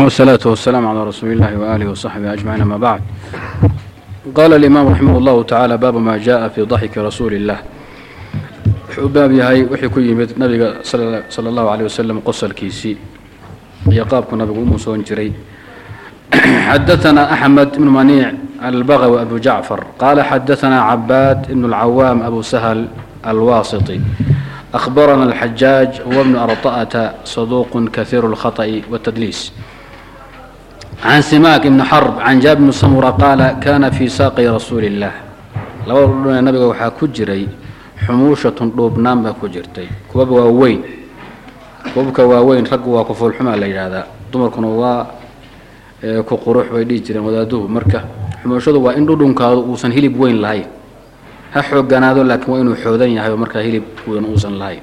والصلاة والسلام على رسول الله وآله وصحبه أجمعين أما بعد قال الإمام رحمه الله تعالى باب ما جاء في ضحك رسول الله wuxuu baab yahay wixii ku yimid nabiga sala allahu aleyh wasalam qosolkiisii iyo qaabku nabigu u muusoon jiray xadaثna أحmed بن maniic albagawi abu jacfar qala xadaثna cabaad ibn اlcawaam abu sahl alwasiطi أخbarana الxajaaج huwa bn arطa'ةa صaduq kahiir الkhaطأ والtdliis can simaak ibn xarb can jaabir bn samura qaala kana fii saaqi rasuuli الlah labada dhudhunee nabiga waxaa ku jiray xumuushatun dhuubnaan baa ku jirtay kuwaba waa weyn kuwabka waaweyn raggu waa kufuulxumaa la yidhaahdaa dumarkuna waa ku qurux bay dhihi jireen wadaaduhu marka xumuushadu waa in dhudhunkaadu uusan hilib weyn lahayn ha xooganaado laakiin waa inuu xoodan yahay oo markaa hilib uusan lahayn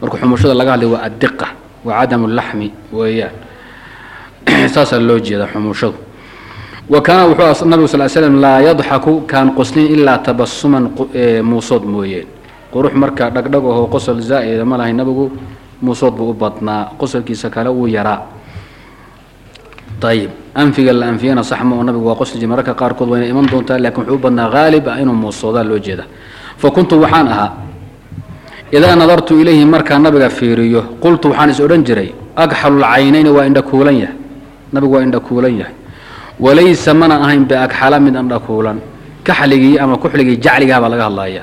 marka xumuushada laga hadlay waa addiqa waa cadamu laxmi weeyaan saasaa loo jeedaa xumuushadu. Wa kaana wuxuu nabigu sal slam laa yadxaku kaan qoslin ilaa tabasuman muusood mooyeen. Qurux marka dhagdhag ahoo qosol zaa'ida ma lahay nabigu muusood buu u badnaa qosolkiisa kale wuu yaraa. Ayib anfiga la anfiyana sax ma oo nabigu waa qosli mararka qaarkood wayna iman doontaa laakiin wuxuu u badnaa haalib ah inuu muusoodaa loo jeeda fa kuntu waxaan ahaa idaa nadartu ilayhi markaa nabiga fiiriyo qultu waxaan is odhan jiray agxalulcaynayni waa indhakuulan yahay nabigu waa indhakuulan yahay. Walaysa mana ahayn biagxala mid andhakuulan kaxligii ama kuxligii jacligaha baa laga hadlaya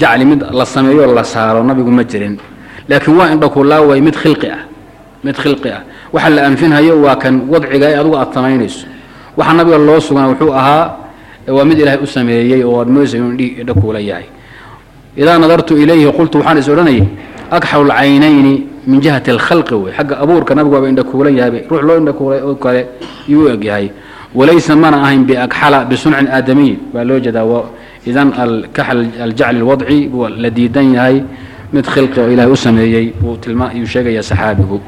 jacli mid la sameeyo la saaro nabigu ma jirin. Laakiin waa indhakuulaa way mid khilqi ah. Mid khilqi ah. Waxa la anfinhayo waa kan wadciga ee adugu aad samaynayso. Waxa nabiga loo sugana wuxuu ahaa waa mid ilaahay u sameeyey oo aad moodaysa inuu indhakuula yahay. Idaa nadartu ilayhi qultu waxaan is odhanayay agxalu lcaynayni min jihati alkhalqi wey xagga abuurka nabigu waaba indhakuulan yahay ruux loo indhakuulay oo kale yuu egyahay walaysa mana ahayn biagxala bisuncin aadamiy baa loo jeedaa idan alkaxl aljacli lwadci buu la diidan yahay mid khilqi oo ilahay u sameeyey yuu sheegaya saxaabigu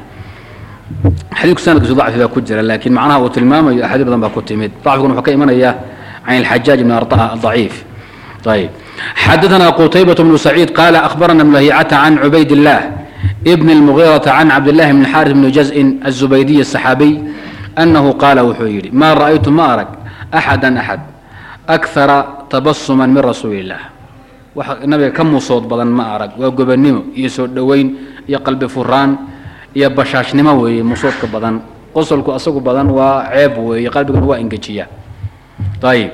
xadiidku sanadkiisu dacfi baa ku jira laakiin macnaha uu tilmaamayo axaadiis badan baa ku timid dacfiguna wuxuu ka imanaya can ilxajaaj ibn arطa daciif ayb xadaثna qutaybaة bnu saciid qaala akhbarana bn lahicata can cubayd الlah bn اlmugiiraةa can cabdillahi bn xaris bn jazءin الzubaydiy الصaxaabiy anahu qaala wuxuu yidhi maa ra'aytu ma arag axada axad akara tabasuman min rasuuli اllah wax nabiga ka muusood badan ma arag waa gobannimo iyo soo dhoweyn iyo qalbi furaan iyo bashaashnimo weeye muusoodka badan qosolku asagu badan waa ceeb weeye qalbigana waa engejiya ayib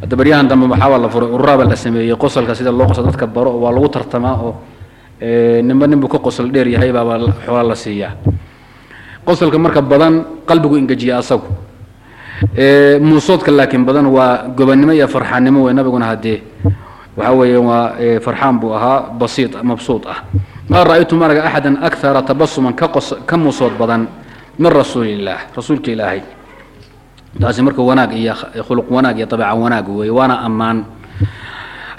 hadda baryahan dambe waxaabaa la furay ururaaba la sameeyey qosolka sida loo qosol dadka baro waa lagu tartamaa oo ninba ninbuu ka qosol dheer yahay baabaa xoola la siiyaa qosolka marka badan qalbigu engejiya asagu. Muusoodka laakiin badan waa gobannimo iyo farxaannimo wey nabiguna haddee. Waxaa weeye waa farxaan buu ahaa basiid mabsuud ah. Maa ra'aytu maraga axada akara tabasuman ka muusood badan min rasuuli illaah rasuulka ilaahay taasi marka wanaag iyo khuluq wanaag iyo abeeca wanaag weeye waana ammaan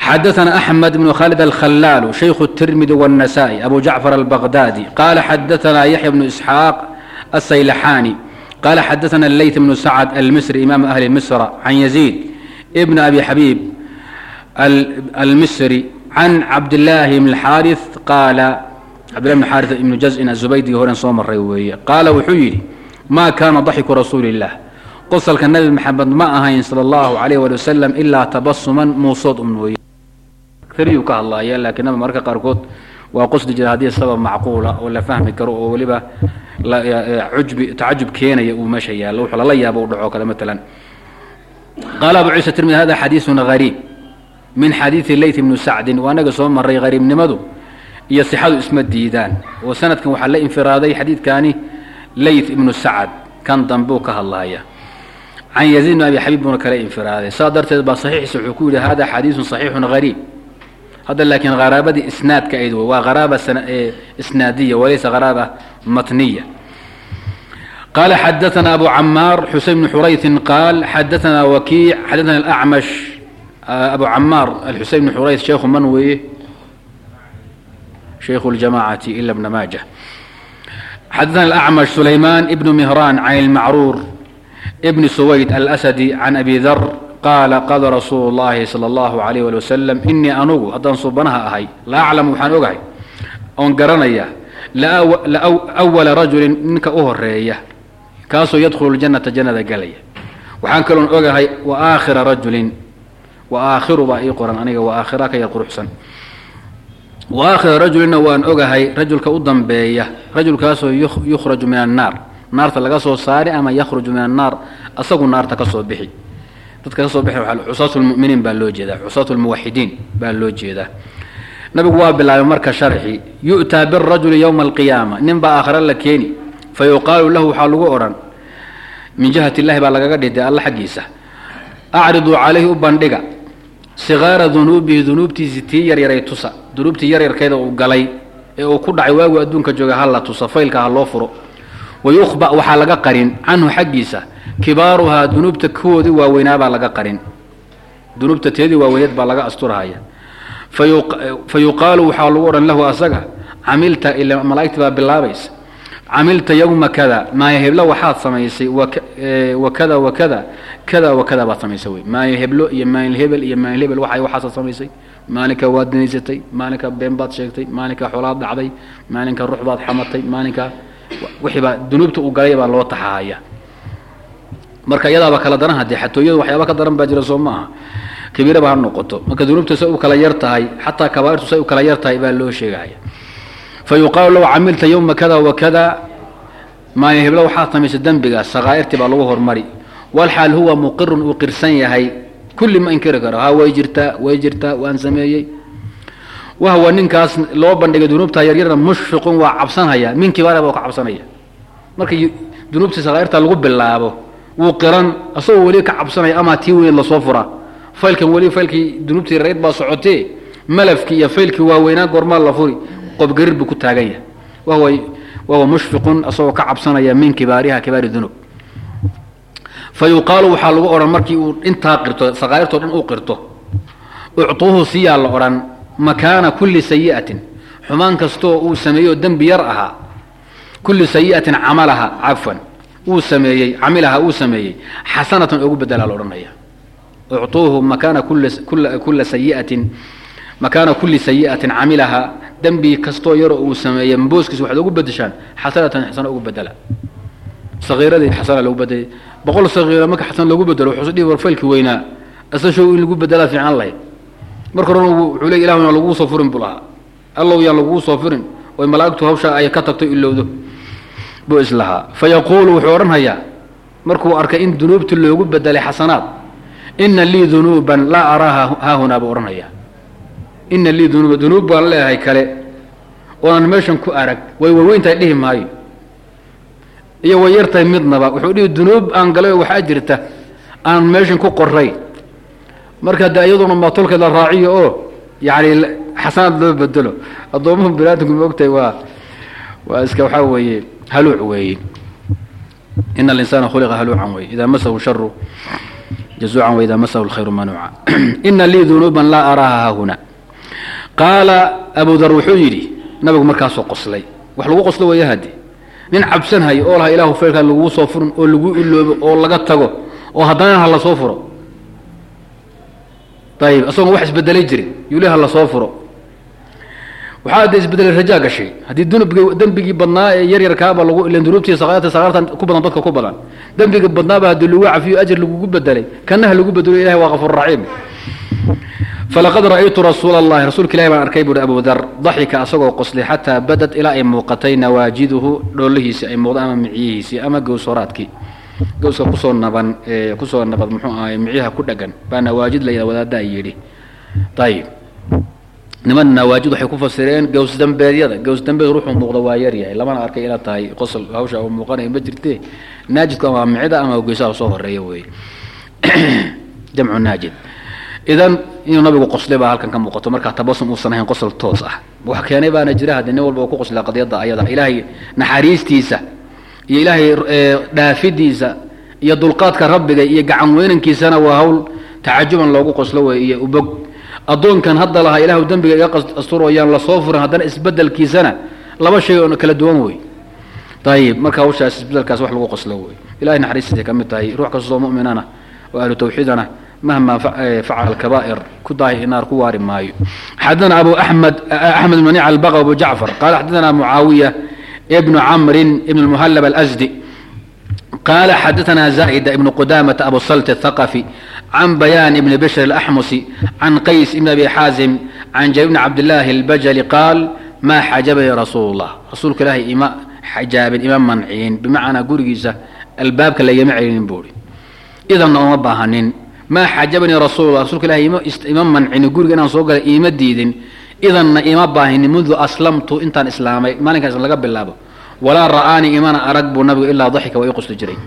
xadaثna أحmed بن khالد الkhلاal شhيkh التirmidi والنسائي أbu جعفر البغdاdي qال xadaثna يحيى بن إسحاaq السyلحاني qال xadaثna الlyث بن سعد الmsري imam أهli مصر عن يزيد بن أbي xabيب الmsري عن cabdاللahi بن الxاrث qaal cabdلlah بن xاrث iبن jزءin الزubaydi horen soo maray weeye qaala wuxuu yidhi ma kana ضaxku rasuuli الlah qosalka nebi maxamed ma ahayn sala allahu calayh wali wasalam ilaa tabasuman muusood un mooye. Kariyuu ka hadlaaya laakiin nabi mararka qaarkood waa qosli jira haddii sabab macquula oo la fahmi karo oo weliba cujbi tacajub keenaya uu meesha yaallo wuxuu lala yaabo u dhaco kale matalan qaala abu ciisa tirmidi hada xadiisun hariib min xadiidi leyt bnu sacdin. Waa anaga soo maray hariibnimadu iyo sixadu isma diidaan. Oo sanadkan waxaa la infiraaday xadiidkaani leyt ibnu sacad. Kan dambuu ka hadlaaya can yaziid bn abi xabiib buuna kala infiraaday saa darteed baa saxiixiisa wuxuu ku yidhi hada xadiisun saxiixun hariib hadda laakiin qaraabadii isnaadka ayd wey waa qaraaba isnaadiya walaysa qaraaba matniya qaala xadaana abu camaar xuseyn bnu xuraytin qaal xadaana wakiic xadaana alacmash abu camaar alxuseyn bnu xurays sheekhu man weeye shaykhu ljamaacati ila bna maaja xadaana alacmash sulaymaan ibnu mihraan can ilmacruur bn suwayd alasadi can abi dar qaala qaala rasuulu اllahi salى اllahu alayh ali wasalam inii anugu haddaan suubanaha ahay la aclamu waxaan ogahay oon garanaya awala rajulin ninka u horeeya kaasoo yadkhulu ljannata jannada galaya waxaan kaloon ogahay wa aakhira rajulin wa aakhiru baa ii qoran aniga wa aakhira ka yar quruxsan wa aakhira rajulinna waan ogahay rajulka u dambeeya rajulkaasoo yukhraju min annaar naarta laga soo saari ama yakhruju min annaar asagu naarta ka soo bixi. Dadka ka soo bixi cusaatu lmuminiin baa loo jeedaa cusaatu lmuwaxidiin baa loo jeedaa. Nabigu waa bilaabay marka sharxi yu'taa birajuli yowma alqiyaama nin baa aakhira la keeni fa yuqaalu lahu waxaa lagu odhan min jihat illahi baa lagaga dhiday alla xaggiisa acriduu calayhi u bandhiga sigaara dunuubihi dunuubtiisii tii yaryaray tusa dunuubtii yaryarkeeda uu galay ee uu ku dhacay waagu adduunka jooga ha la tusa faylka ha loo furo wayukhba waxaa laga qarin canhu xaggiisa. kibaaruhaa dunuubta kuwoodii waaweynaabaa laga qarin. dunuubta teedii waaweyneed baa laga asturahaya. fa waxaa lagu odhan lahu asaga camilta ila malaa'igti baa bilaabaysa camilta yowma kada maayo heblo waxaad samaysay wakada wakada kada wakada baad samaysay wey. maayo heblo iyo maalin hebel iyo maalin hebel waxa waxaasaad samaysay. maalinka waad dinaysatay maalinka been baad sheegtay maalinka xoolaad dhacday maalinka ruux baad xamatay maalinka wixii baa dunuubta uu galay baa loo taxaaya. Marka iyadaaba kala daran haddee xatooyada waxyaaba ka daran baa jira soo maaha. Kabiiraba ha noqoto. Marka dunuubta say u kala yar tahay xataa kabaairtu say u kala yar tahay baa loo sheegaya. Fa yuqaalu lahu camilta yowma kada wa kada maalin waxaad samaysay dembiga sakaa'irtii baa lagu hormari. Walxaal huwa muqirun uu qirsan yahay kulli ma inkiri karo. Ha way jirtaa way jirtaa waan sameeyey wahwa ninkaas loo bandhigay dunuubta yaryarna mushfiqun waa cabsanhaya. Min kibaara baa ka cabsanaya. Markii dunuubtii sakaa'irta lagu bilaabo wuu qiran asagoo weli ka cabsanaya amaa tii weyn la soo furaa. Faylkan weli faylkii dunuubtii yaryar baa socotee malafkii iyo faylkii waaweynaa goormaa la furi qobgarir buu ku taagan yahay wahwa wahuwa mushfiqun asagoo ka cabsanaya min kibaariha kibaari dunuub. Fa waxaa lagu odhan markii uu intaa qirto sakaa'irtoo dhan uu qirto uctuuhu siyaa la odhan makaana kulli sayi'atin. Xumaan kastoo uu sameeyo dembi yar ahaa kulli sayi'atin camalaha cafwan uu sameeyey camilaha uu sameeyey xasanatan ugu bedelaa la odhanaya. Uctuuhu makaana kulla sayi'atin makaana kulli sayi'atin camilaha dembi kastoo yaroo uu sameeyey mbooskiisa waxaad ugu bedeshaan xasanatan xasana ugu bedela sakiiradii xasana lagu bedelay boqol sakiira marka xasan lagu bedelo wuxuu dhihi war faylki weynaa. Asashow in lagu bedelaa fiican lahayd marka horena wuxuu leey ilah yaan laguu soo furin buu lahaa allow yaan laguu soo furin. Oy malaa'igtu hawshaa ay ka tagto ilowdo. Buu islahaa fa yaquulu wuxuu odhanhayaa markuu arkay in dunuubti loogu bedelay xasanaad ina lii dunuuban laa araaha haahunaa buu odhanhayaa ina lii dunuuba dunuub baan leeyahay kale oonan meeshan ku arag way waaweyntahay dhihi maayo. Iyo way yartahay midnaba. Wuxuu dhihi dunuub aan galay oo waxaa jirta aan meeshan ku qoray marka de iyaduna matulka la raaciyo oo yani xasanaad loo bedelo addoomuhu binaadamku ma ogtahay waa waa iska waxaa weeye haluuc weeye. Ina alinsana khuliqa haluucan wey idaa masahu sharu jazuucan wa idaa masahu lkhayru manuuca ina lii dunuuban laa araaha haahuna qaala abu dar wuxuu yidhi nabigu markaasoo qoslay. Wax lagu qoslo weeye hadi nin cabsanhayo oo laha ilaahu faylkaan laguu soo furin oo lagu iloobo oo laga tago oo haddana ha la soo furo ayib isagoon wax isbedelay jirin yuli ha la soo furo. Waxaa de isbedelay rajaa gashay. Haddii dunubgi dembigii badnaa ee yaryarkaaba lagu ilan dunuubtii sakaartan ku badan dadka ku badan. Dembiga badnaaba haddii lagu cafiyo ajir lagugu bedelay. Kanaha lagu bedelo ilahi waa kafuur falaqad ra'aytu rasuula allahi rasuulka ilahi baan arkay buuhi abu dar daxika asagoo qoslay xataa badad ilaa ay muuqatay nawaajiduhu dhoolihiisii ay muuqdaan ama micyihiisii ama gowshoraadkii gowska ku soo naban ku soo nabad muxuu ahay micyaha ku dhagan. Baa nawaajid la yidhaha wadaadda ay yidhi. Ayib niman nawaajid waxay ku fasireen gaws dambeedyada gaws dambeed ruuxuu muuqda waa yar yahay. Lamana arkay ila tahay qosol hawsha uu muuqanaya ma jirte naajidku ama micida ama geysaha soo horreeya weeye. Jamcu naajid. Idan inuu nabigu qoslay baa halkan ka muuqato markaa tabasum uusan ahayn qosol toos ah. Wax keenay baana jira haddii nin walba uu ku qoslaa qadiyadda ayada. Ilaahay naxariistiisa iyo ilaahay dhaafidiisa iyo dulqaadka rabbiga iyo gacan weynankiisana waa hawl tacajuban loogu qoslo wey iyo ubog addoonkan hadda lahaa ilaahu dembiga iga asturooyaan la soo furin haddana isbedelkiisana laba shay oo kala duwan wey ayib marka hawshaas isbedelkaas wax lagu qoslo wey ilahay naxariistiisa ka mid tahay ruux kastoo mu'minana oo ahlu tawxiidana mahma facala alkabaa'ir ku daahi naar ku waari maayo. Xadana abu axmed axmed bn manic albaqw abu jacfar qaala xadana mucaawiya ibnu camrin ibn lmuhallab alsdi قال xdثna زائد بن قدامة أبو sلت الثقفي عن بيان بن بشر الأحمسي عن qays بن أبي xاaزم عن جرير بن عبدالله البجلي قاal ma xaجبnي رasuul الlah rasuulka ilaahay ima xajaabin ima mancin bimacnaa gurigiisa albaabka lagama celinin buuri idanna uma baahanin maa xajabanii rasuullah rasulka ilahay ima mancini guriga inaan soo galay iima diidin idanna ima baahinin mundu aslamtu intaan islaamay maalinkaas laga bilaabo. Walaa ra'aanii imana arag buu nabigu ilaa daxika waa ii jiray.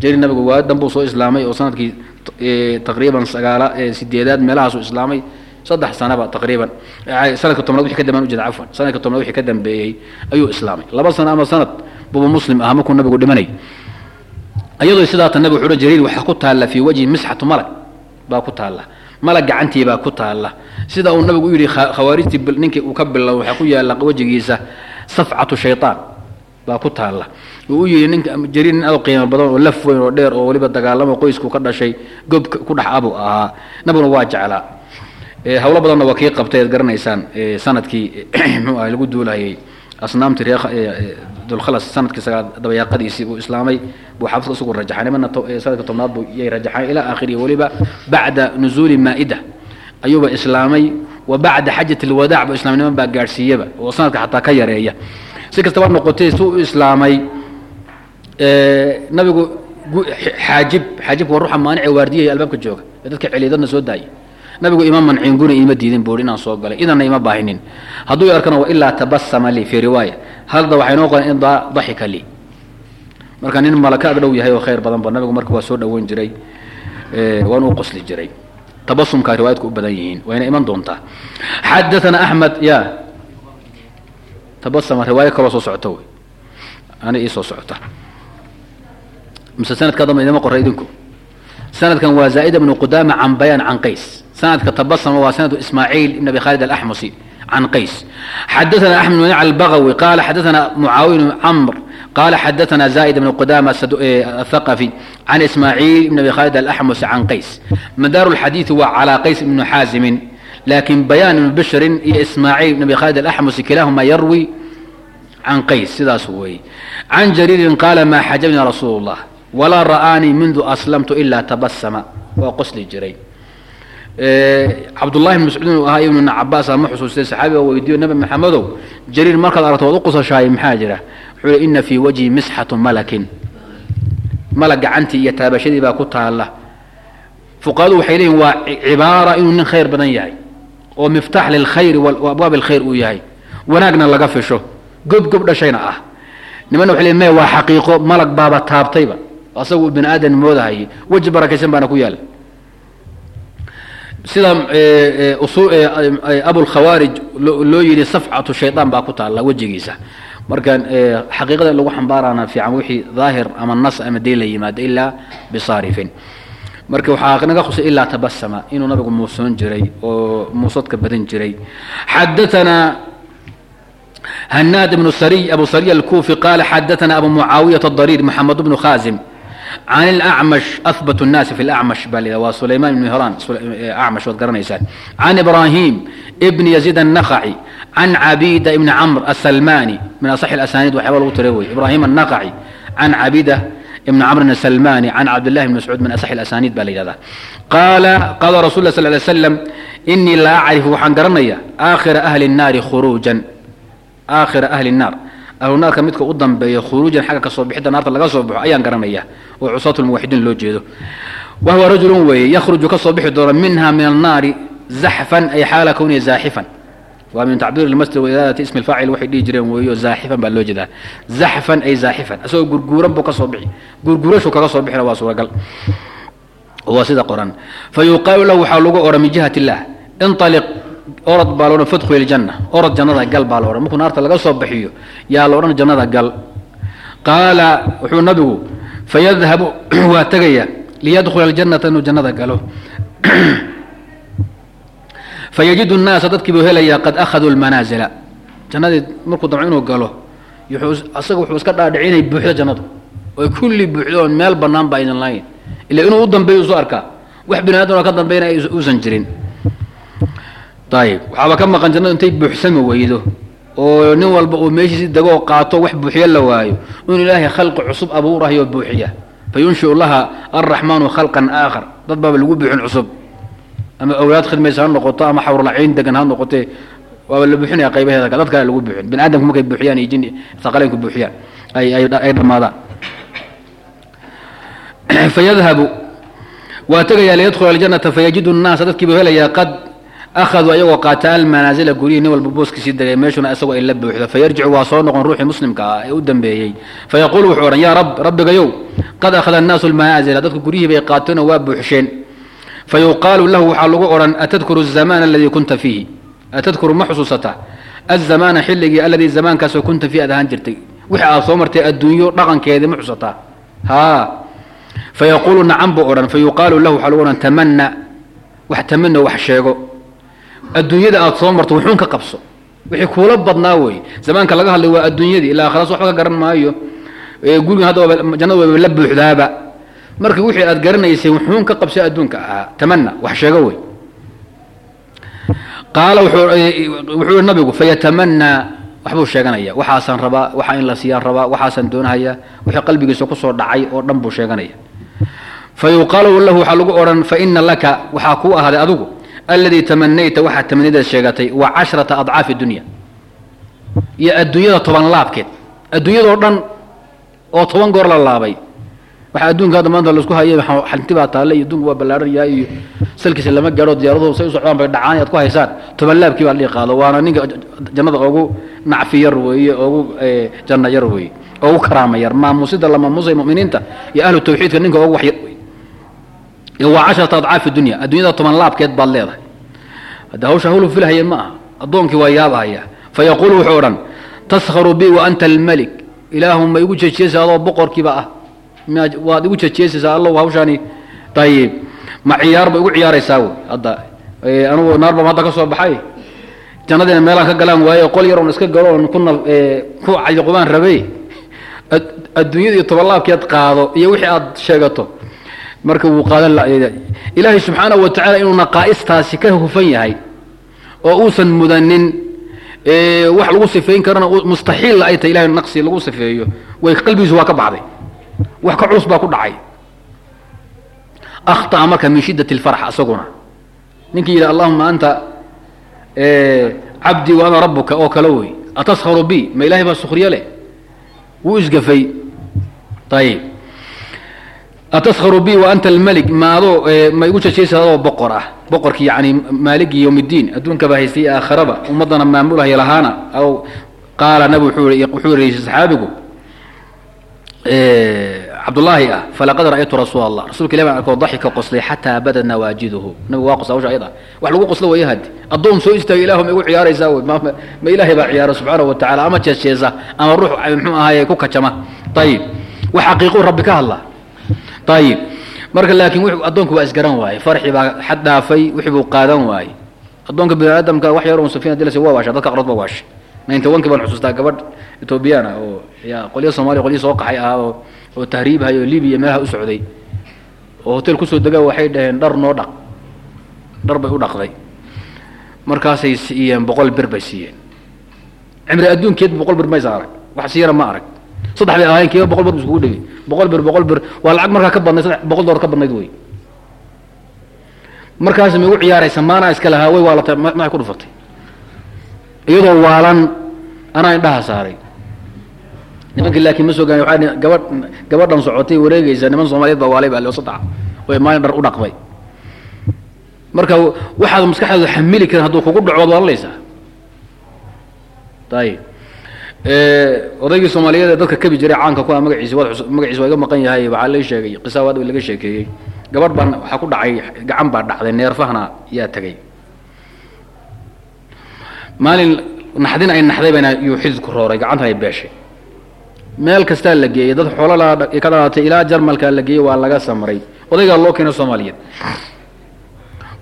Jeri nabigu waa danbuu soo islaamay oo sannadkii taqriiban sagaala sideedaad meelahaasu islaamay saddex sanaba taqriiban. Sanadka tobnaad wixii ka dambean ujeeda cafwan. Sanadka tobnaad wixii ka dambeeyey ayuu islaamay. Laba sano ama sanad buuba muslim ahaa markuu nabigu dhimanay. Iyadoo sidaata nabig wuxuu jariir waxaa ku taalla fii wajhi misxatu malag baa ku taalla malag gacantii baa ku taalla. Sida uu nabigu u yidhi khawaarijtii ninkii uu ka bilow waxaa ku yaalla wejigiisa safcatu shaytaan baa ku taalla. Uu u yidhi ninka jariir nin aad qiimo badan oo laf weyn oo dheer oo weliba dagaalamo qoysku ka dhashay gob ku dhex abuu ahaa. Nabiguna waa jeclaa. Hawlo badanna waa kii qabtay ad garanaysaan sannadkii mxuu ah lagu duulahayay asnaamtii ree dulkhalas sannadkii sagaal dabayaaqadiisii buu islaamay buu xaafidka isagu rajaxay. Nimana sanadka tobnaad buu yay rajaxay ilaa aakhirihi weliba bacda nuzuuli maa'ida. Ayuuba islaamay wa bacda xajat alwadaac bu islamnimo baa gaadhsiiyaba oo sanadka xataa ka yareeya. Si kastaba noqotay si u islaamay nabigu xaajib xaajibka waa ruuxa maanice waardiyaya albaabka jooga ee dadka celiya dadna soo daayay nabigu ima mancin guna ima diidin buuri inaan soo galay idanna ima baahinin. Hadduu arkana wa ilaa tabasama lii fii riwaaya hadda waxay noo qoran in daxika lii marka nin malaka ag dhow yahay oo khayr badan ba nabigu marka waa soo dhoweyn jiray waana u qosli jiray. Tabasumkaa riwaayadku u badan yihiin wayna iman doontaa. Xadaana axmed ya. Tabasama riwaayo kaloo soo socota wey. Ana ii soo socota. Mise sanadka damba idima qora idinku. Sanadkan waa zaa'ida bnu qudama can bayaan can qays. Sanadka tabasama waa sanadu ismaaciil ibn abi khaalid alaxmusi bn albagawi qala xadaana mucaawiya bn camr qala xadaana zaa'id bn qudama athaqafi can ismaaciil ibn abi khaalid alaxmusi can qays madaaru lxadiidi waa calaa qays ibnu xaazimin laakiin bayaan ibnu bishrin iyo ismaaciil ibn abi khaalid alaxmusi kilaahuma yarwi can qays sidaas weeye can jariirin qaala maa xajabnii rasuulu اllah walaa ra'aanii mundu aslamtu ilaa tabasama waa qosli jiray cabdullahi bn mascuud inuu ahaa ibn cabaasa ma xusuustay saxaabiga weydiiyo nabi maxamedow jariir markaad aragto waad u qusashaay maxaa jira? Wuxuu ina fii wajhi misxatu malakin. Malag gacantii iyo taabashadii baa ku taalla. Fuqahadu waxay leeyihiin waa cibaara inuu nin khayr badan yahay oo miftaax lilkhayri abwaab alkhayr uu yahay. Wanaagna laga fisho gob gob dhashayna ah. Nimanna waxay leeyihiin maya waa xaqiiqo malag baaba taabtayba asagu bini aadan moodahayay weji barakaysan baana ku yaalla sida abulkhawaarij loo yidhi safcatu shayطaan baa ku taalla wejigiisa. Marka xaqiiqada lagu xambaarana fiican wixii daahir ama nas ama dee la yimaado ilaa bisaarifin. Marka waxaa naga khusay ilaa tabasama inuu nabigu muusoon jiray oo muusadka badan jiray. Xadaana hanaad bnu sariy abu sariy alkufi qaala xadaana abu mucaawiyata adariir maxamed bnu khazim can اlأcmash ahbat الnaasi fi اlأcmash baa la waa sulayman ibn mihran acmash waad garanaysaan can ibrahim ibn yaziid الnakhaci can cabida ibn camr aلsalmani min aصx اasanid waxyaaba lagu tira wey ibrahim الnakhaci can cabida ibn camr aلsalmani can cabdillahi bn mascuud min aصx اasanid baa la yihahdaa qaala qaala rasul lah sl lay slam inii la acrifu waxaan garanaya aakhira ahli الnaari khuruujan aakhira ahli الnaar ahlunaarka midka u dambeeya khuruujan xagga ka soo bixidda naarta laga soo baxo ayaan garanaya oo cusaat lmuwaxidiin loo jeedo. Wa rajulun weeye yakhruju ka soo bixi doona minha min annaari zaxfan ay xaala kowniya zaaxifan. Waa min tacbiir lmasdar waidaadati ismi lfaacil waxay dhihi jireen weeyo zaaxifan baa loo jeedaa. Zaxfan ay zaaxifan asagoo gurguuran buu ka soo bixi gurguurashu kaga soo bixina waa suuragal. Waa sida qoran. Fa lahu waxaa lagu odhan min jihat illah inaliq orod baa la odhan fadkhul iljanna orod jannada gal baa la odhan. Markuu naarta laga soo bixiyo yaa la odhan jannada gal. Qaala wuxuu nabigu fayadhabu waa tegaya liyadkhula aljannata inuu jannada galo. Fayajidu nnaasa dadkii buu helayaa qad akhaduu lmanaazila jannadii markuu damco inuu galo asaga wuxuu iska dhaadhici buuxdo jannadu. Oy kulli buuxdo meel bannaan ba aydan lahayn. Ila inuu u dambeeyo isu arkaa. Wax bini aadamna ka dambayna uusan jirin ayib waxaaba ka maqan jannadu intay buuxsami weydo oo nin walba uu meeshiisi degoo qaato wax buuxiyo la waayo. In ilaahay khalqi cusub abuurahayo buuxiya. Fa laha alraxmaanu khalqan aakhar. Dad baaba lagu buuxin cusub. Ama awlaad khidmaysa ha noqoto ama xawrlacayn degan ha noqotee waaba la buuxinaya qaybaheeda dad kale lagu buuxin. Bini aadamku markay buuxiyaan iyo jin saqaleynku buuxiyaan. Ay dhammaadaan fayadhabu waa tegayaa liyadkhula aljanata fayajidu nnaasa. Dadkiibu helayaa qad akhaduu ayagoo qaata almanaasila guryihii nin walba booskiisii degay meeshuna isagoo ay la buuxdo fayarjicu waa soo noqon ruuxii muslimka ah ee u dambeeyey fayaquulu wuxuu odhan yaa rab rabbigayow qad akhada annaasu almanaasila dadku guryihii bay qaateenoo waa buuxsheen fayuqaalu lahu waxaa lagu odhan atadkuru الzamaan aladii kunta fiihi atadkuru ma xusuusata azamaana xilligii aladii zamaankaasoo kunta fiihi aad ahaan jirtay wixii aad soo martay adduunyo dhaqankeedii ma xusataa haa fayaquulu nacam buu odhan fayuqaalu lahu waxaa lagu odhan tamana wax tamano wax sheego adduunyada aad soo marto wuxuun ka qabso. Wixii kuula badnaa wey zamaanka laga hadlay waa adduunyadii. Ilaa khalaas waxba ka garan maayo. Gurigan hadda jannada waba la buuxdaaba. Marka wixii aad garanaysay wuxuun ka qabsay adduunka ahaa. Tamana wax sheego wey qaala wuxuu yihi nabigu fayatamanaa waxbuu sheeganaya. Waxaasaan rabaa waxaa in la siiyaan rabaa waxaasaan doonahaya wixii qalbigiisa ku soo dhacay oo dhan buu sheeganaya. Fa lahu waxaa lagu odhan faina laka waxaa kuu ahaaday adigu aladii tamanayta waxaad tamaniyadaad sheegatay wa cashrata adcaafi dunya. Iyo adduunyada toban laabkeed. Adduunyadoo dhan oo toban goor la laabay. Waxa adduunka hadda maanta la isku hayay xanti baa taalle iyo adduunka waa ballaaran yahay iyo salkiisa lama gaadho diyaaraduhu say u socdaan bay dhacaan aad ku haysaan. Toban laabkii baa dhihi qaado waana ninka jannada ugu nacfi weeye ugu janno yar weeye ugu karaama yar maamuusida la maamuusay mu'miniinta iyo ahlu tawxiidka ninka ugu wax yar waa casharata adcaafi dunya adduunyada toban laabkeed baad leedahay hadda hawsha hawlu filhaya ma aha. Addoonkii waa yaabahaya. Fa yaquulu wuxuu odhan taskharu bi wa anta almalik. Ilaahu ma igu jejiyeysa adoo boqorkiiba ah. Waad igu jejeesaysaa allow hawshaani ayib ma ciyaar ba igu ciyaaraysaa wey hadda. Anugu naar baan hadda ka soo baxay. Jannadiina meelaan ka galaan waaye qol yar iska galo oon ku na ku cayqubaan rabay. Adduunyada iyo tobanlaabkeed qaado iyo wixii aad sheegato marka wuu qaadan ilaahay subxaanahu wa tacala inuu naqaa'istaasi ka hufan yahay oo uusan mudanin wax lagu sifeyn karana mustaxiilla ay tahay ilahay naqsi lagu sifeeyo way qalbigiisu waa ka baxday wax ka culus baa ku dhacay. Akhطa'a marka min shidat اlfarx isaguna ninkii yidhi allahuma anta cabdii wa ana oo kale wey ataskharu bi ma ilahay baa sukriye leh wuu isgafay ayib ataskharu bi wa anta almalik ma igu jajaysa adoo boqor ah boqorkii yani maaligii yowm اddiin adduunka baa haystay aakhiraba ummaddana maamulahaya lahaana aw qaala nabi wuxuu yihi saxaabigu cabdullaahi ah falaqad ra'aytu rasuul allah rasulka ilah baan arkoo daxika qoslay xataa badat nawaajiduhu nabigu waa qosla hawsha ayada wax lagu qoslo waya hadi addoon soo istaagay ilahu ma igu ciyaaraysaa wey ma ilaahay baa ciyaara subxaanahu wa tacala ama jeesjeesa ama ruux muxuu ahaaye ku kajama ayib wax xaqiiquu rabbi ka hadla ayib marka laakiin addoonku waa isgaran waaye farxi baa xad dhaafay wixii buu qaadan waaye addoonka bini aadamka wax yar un safina dilas waa waasha dadka qarood ba waasha ninety one kii baan xusuustaa gabadh etoobiyaan ah oo ya qolyo soomaliya qolyo soo qaxay ah oo oo tahriibhay oo libiya meelaha u socday. Oo hotel ku soo degaa waxay dhaheen dhar noo dhaq. Dhar bay u dhaqday. Markaasay siiyeen boqol bir bay siiyeen. Cimri adduunkeed boqol bir maysa arag wax siyara ma arag saddex bay ahaayeen kiiba boqol bir bu iskugu dhigay boqol bir boqol bir. Waa lacag markaa ka badnayd saddex boqol dollar ka badnayd wey. Markaas ma igu ciyaaraysa maanaa iska lahaa way waalatay maxay ku dhufatay. Iyadoo waalan anaa indhaha saaray. Nimankii laakiin ma soo gaani waa gabadh gabadhan socotay wareegaysa niman soomaaliyeed baa waalay baa saddex way maalin dhar u dhaqday marka waxaad maskaxdaada xamili karin hadduu kugu dhaco waad waalanaysaa ayib odaygii soomaaliyeed ee dadka kabi jiray caanka ku ah magaciisi waad magaciisi waa iga maqan yahay waxaa la sheegay qisaa waad laga sheekeeyey. Gabadh baan waxaa ku dhacay gacan baa dhacday neerfahna yaa tegay maalin naxdin ay naxday bayna yuu xididku rooray gacantan ay beeshay. Meel kastaa la geeyey dad xoololaa ka dhalaatay ilaa jarmalkaa la geeyey waa laga samray odaygaa loo keenay soomaaliyeed.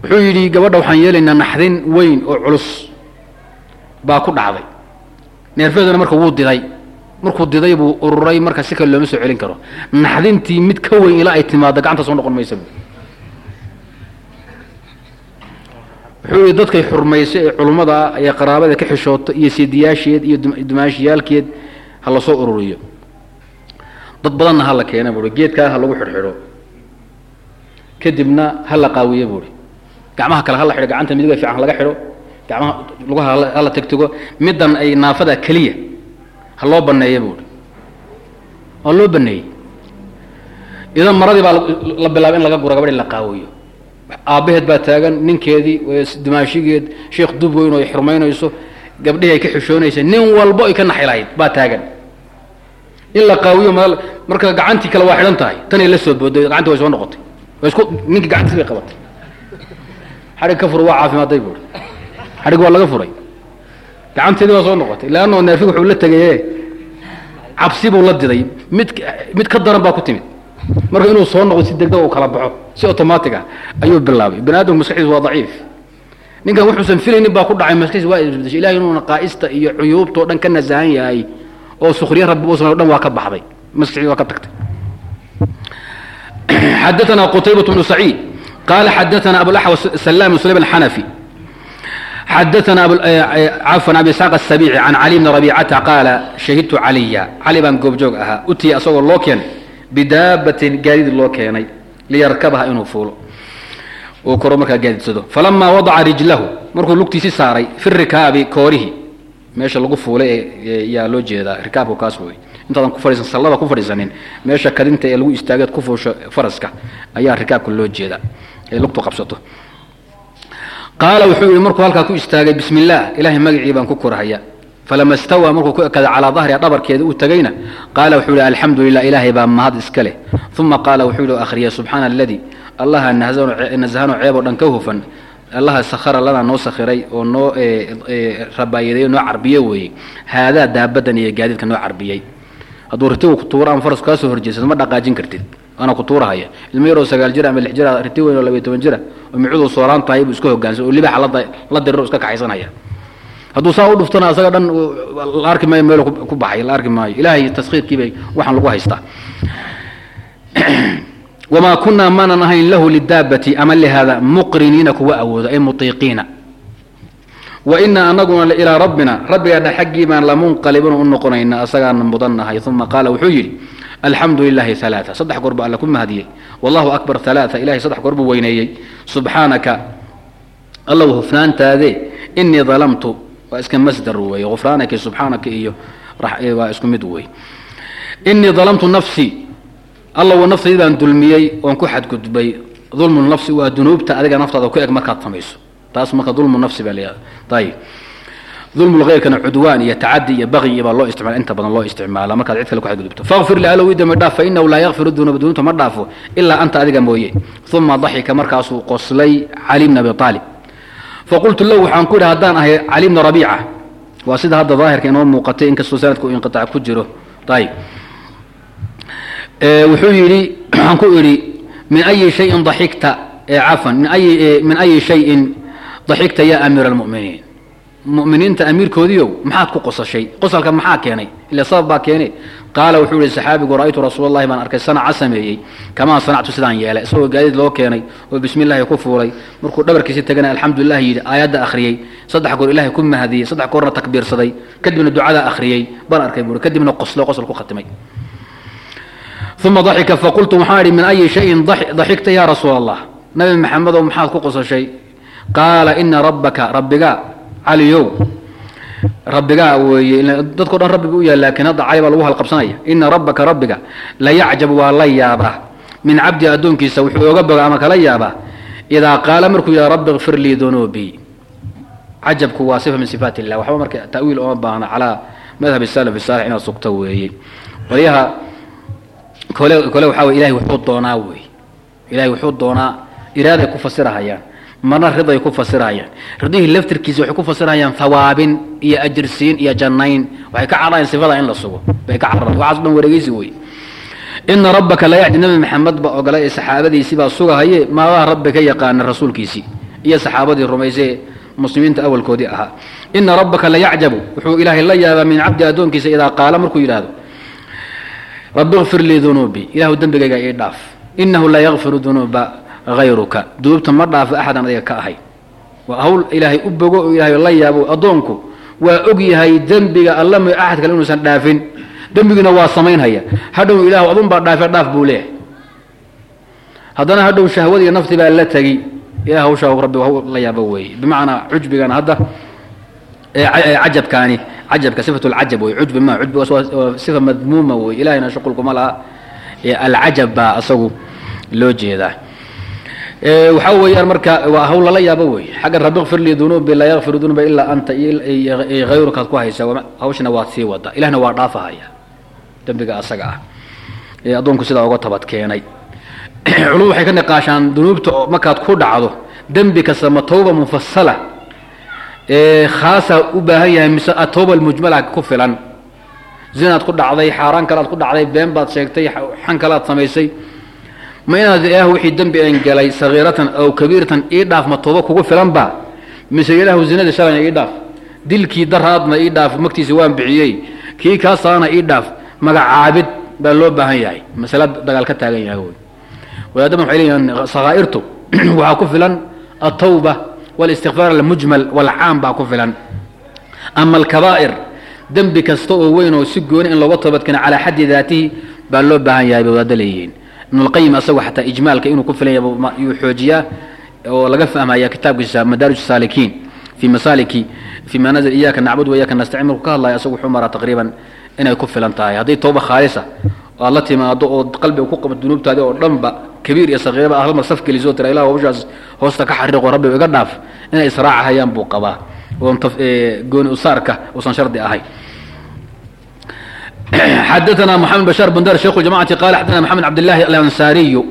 Wuxuu yidhi gabadha waxaan yeelaynaa naxdin weyn oo culus baa ku dhacday neerfeeduna marka wuu diday. Markuu diday buu ururay marka si kale looma soo celin karo. Naxdintii mid ka weyn ilaa ay timaado gacanta soo noqon maysa wuxuu yihi dadkay xurmaysay ee culummada ee qaraabada ka xishoota iyo sidiyaasheed iyo dumaashiyaalkeed ha la soo ururiyo. Dad badanna ha la keena buui geedkaa ha lagu xidhxidho. Kadibna ha la qaawiye buui gacmaha kale ha la xidho gacanta midiga fiican ha laga xidho gacmaha lugaha ha la tegtego middan ay naafada keliya. Ha loo baneeya buui waa loo baneeyey idan maradii baa la bilaabay in laga guro gabadhi la qaawiyo aabbaheed baa taagan ninkeedii dumaashigeed sheekh dub weyn oo ay xurmaynayso gabdhihii ay ka xishoonaysa nin walbo ay ka naxilahayd baa taagan. In la qaawiyo marka gacantii kale waa xidhan tahay tanay la soo booday gacantii way soo noqotay. Ninkii gacantiis bay qabatay xadhig ka furo waa caafimaadday buui xadhig waa laga furay. Gacanteedii waa soo noqotay. Leanno neefig wuxuu la tegaye cabsi buu la diday. Mid mid ka daran baa ku timid. Marka inuu soo noqdo si degdega u kala baxo si otomaatig ah ayuu bilaabay. Bani aadamka maskaxdiis waa daciif. Ninkan wuxuusan filaynin baa ku dhacay maskaxdiis waa isbadashay ilahi inuuna qaa'ista iyo cuyuubtao dhan ka nasahan yahay oo sukriya rabbi uusan o dhan waa ka baxday. Maskaxdiis waa ka tagtay. Xadaana qutaybatu bnu saciid. Qaala xadaana abulaxwa salaam bn sulaym alxanafi xadaana cafan abi isxaaq asabici can cali bni rabiicata qaala shahidtu caliya cali baan goobjoog ahaa utiya asagoo loo keenay bidaabatin gaadid loo keenay liyarkabaha inuu fuulo uu koro markaa gaadidsado falamaa wadaca rijlahu markuu lugtiisi saaray fi rikaabi koorihii meesha lagu fuulay yaa loo jeedaa rikaabku kaas wey intaadan ku fadhiisan sallada ku fadhiisanin meesha kadinta ee lagu istaageed ku fuusho faraska ayaa rikaabka loo jeedaa ee lugtu qabsato qaala wuxuu yihi markuu halkaa ku istaagay bismi illaah ilahay magacii baan ku korahaya falama stawaa markuu ku ekada calaa dahriha dhabarkeeda uu tegayna qaala wuxuu yihi alxamdu lilah ilaahay baa mahad iska leh uma qaala wuxuu yihi akhriya subxaana aladii allaha nasahanoo ceeboo dhan ka hufan. Allaha sakhara lanaa noo sakhiray oo noo rabaayaday noo carbiye weeye. Haadaa daabadan iyo gaadiidka noo carbiyey. Hadduu ritigu kutuuro ama farasku kaa soo horjeesad ma dhaqaajin kartid waana kutuurahaya ilmo yaroo sagaal jir ama lix jira riti weyn oo labaiy toban jira oo micuduu sooraan tahay buu iska hogaansan oo libaxa la diriro iska kaxaysanaya. Hadduu saa u dhuftana asaga dhan la arki maayo meel ku baxay la arki maayo. Ilaahay taskhiirkiibay waxaan lagu haystaa. Wamaa kunaa maanan ahayn lahu lidaabati ama lihaada muqriniina kuwa awooda ay mutiiqiina. Wa inaa anaguna ilaa rabbina rabbigaana xaggii baan lamunqalibin u noqonayna asagaana mudannahay. Uma qaala wuxuu yidhi alxamdu lilahi alaaa saddex goor ba alla ku mahadiyey. Wallahu akbar alaaa ilahay saddex goor weyneeyey. Subxaanaka allow hufnaantaade. Inii dalamtu waa iska masdar weeye hufraanaka subxaanaka iyo waa isku mid wey inii dalamtu nafsii allow naftaydi baan dulmiyey oon ku xadgudbay. Dulmu nafsi waa dunuubta adiga naftaada ku eg markaad samayso. Taas marka dulmu nafsi baa leeyahay ayib dulmu lgeyrkana cudwaan iyo tacadi iyo baqyi iyo baa loo isticmaala inta badan loo isticmaala. Markaad cid kale ku xadgudubto faqfir li allow ii dhaaf fa inahu laa yakfiru dunuuba dunuubta ma dhaafo ilaa anta adiga mooye. Uma daxika markaasuu qoslay cali bn abi aalib faqultu lahu waxaan ku yidhi haddaan ahay cali bna rabiica. Waa sida hadda daahirka inoo muuqatay inkastoo sanadka uu inqiaac ku jiro. Ayib wuxuu yidhi waxaan ku idhi min ayi shayin daxikta cafan min ayi shayin daxikta ya amiira almu'miniin mu'miniinta amiirkoodiiow maxaad ku qosashay? Qosalka maxaa keenay? Ila sabab baa keene qaala wuxuu yihi saxaabigu ra'aytu rasuul baan arkay sanaca sameeyey. Kamaa sanactu sidaan yeelay. Isagoo gaadiid loo keenay oo bismi llahi ku fuulay. Markuu dhabarkiisi tagana alxamdulilah yidhi aayadda akhriyey. Saddex goor ilahay ku mahadiyey. Saddex goorna takbiirsaday. Kadibna ducada akhriyey. Baan arkay buuri kadibna qoslo qosol ku khatimay. Uma daxika faqultu waxaan idhi min ayi shayin daxikta ya rasuula allah nabi maxamedow maxaad ku qosashay? Qaala ina rabbaka rabbiga caliyow rabbigaa weeye dadko dhan rabbiga u yahay laakiin hadda cali baa lagu halqabsanaya. Ina rabbaka rabbiga la yacjab waa la yaabaa min cabdi addoonkiisa wuxuu oga boga ama kala yaabaa idaa qaala markuu yaha rabbi kfir lii dunuubii cajabku waa sifa min sifaat illah waxba marka ta'wiil ooma baahna calaa madhab salaf saalix inaad sugto weeye. Qolyaha kole kole waxaa wey ilahay wuxuu doonaa wey ilahay wuxuu doonaa iraaday ku fasirahayaan marna riday ku fasirahayaan ridihii laftirkiisa waxay ku fasirahayaan hawaabin iyo ajirsiin iyo jannayn. Waxay ka cararayaan sifada in la sugo. Bay ka cararaan waxaas dhan wareegeysi wey ina rabbaka la yacdi nabi maxamed baa ogolay ee saxaabadiisii baa sugahaye maadaa rabbi ka yaqaana rasuulkiisii? Iyo saxaabadii rumaysay muslimiinta awalkoodii ahaa. Ina rabbaka la yacjabu. Wuxuu ilaahay la yaabaa min cabdi addoonkiisa idaa qaala markuu yidhaahdo rabbi kfir lii dunuubii ilahu dembigayga ii dhaaf. Inahu laa yakfiru dunuuba hayruka dunuubta ma dhaafo axadan adiga ka ahay waa hawl ilaahay u bogo oo ilaahay la yaabo addoonku waa og yahay dembiga alla mooy axad kale inuusan dhaafin dembigina waa samaynhaya hadhow ilahu adun baa dhaafe dhaaf buu leeyahay haddana hadhow shahwadiiyo nafti baa la tegi ilah hawshaa rabbi la yaabo weeye bimacnaa cujbigana hadda cajabkaani cajabka sifat lcajab wey cujbi ma cujbi sifa madmuuma wey ilahayna shuqulkuma laha alcajab baa asagu loo jeedaa waxaa weeyaan marka waa hawl lala yaabo wey xagga rabi kfir lii dunuubi laa yakfiru dunuuba ilaa anta hayrukaad ku haysa hawshana waad sii wada. Ilahna waa dhaafahaya dembiga asaga ah. Ee addoonku sidaa uga tabad keenay. Culumadu waxay ka niqaashaan dunuubta markaad ku dhacdo dembi kasta ma tawba mufasala ee khaasa u baahan yahay mise atawba almujmala ku filan? Zinaad ku dhacday xaaraan kalaad ku dhacday been baad sheegtay xan kalaad samaysay ma inaad ilaah wixii dembi aan galay sagiiratan aw kabiiratan ii dhaaf ma tooba kugu filan ba mise ilaahu zinadii shalayna ii dhaaf? Dilkii daraadna ii dhaaf magtiisa waan bixiyey. Kii kaasaana ii dhaaf magacaabid baa loo baahan yahay. Masala dagaal ka taagan yahay wy wadaadama waxay leeyihiin sakhaa'irtu waxaa ku filan altawba walistikfaar almujmal walcaam baa ku filan. Ama alkabaa'ir dembi kasta oo weyn oo si gooni in looga toobadkeeno calaa xaddi daatihi baa loo baahan yahay bay wadaado leeyihiin ibnulqayim asagoo xataa ijmaalka inuu ku filan yahay yuu xoojiyaa oo laga fahmaya kitaabkiisa madaarij saalikiin. Fi masaaliki fi manazil iyaaka nacbud wa iyaaka markuu ka hadlaya asagu wuxuu maraa taqriiban inay ku filan tahay. Hadday tooba khaalisa aad la timaado oo qalbiga ku qabato dunuubtaadi oo dhanba kabiir iyo sakiiraba aad halmar saf gelisoo tira ilah hawshaas hoosta ka xariiqo rabbi iga dhaaf. Inay israacahayaan buu qabaa. Oon gooni usaarka uusan shardi ahayn xadaثna mحamed bشhاr bndar shekh الجamacati qala xadana mxamed cabd الlahi alansaariyu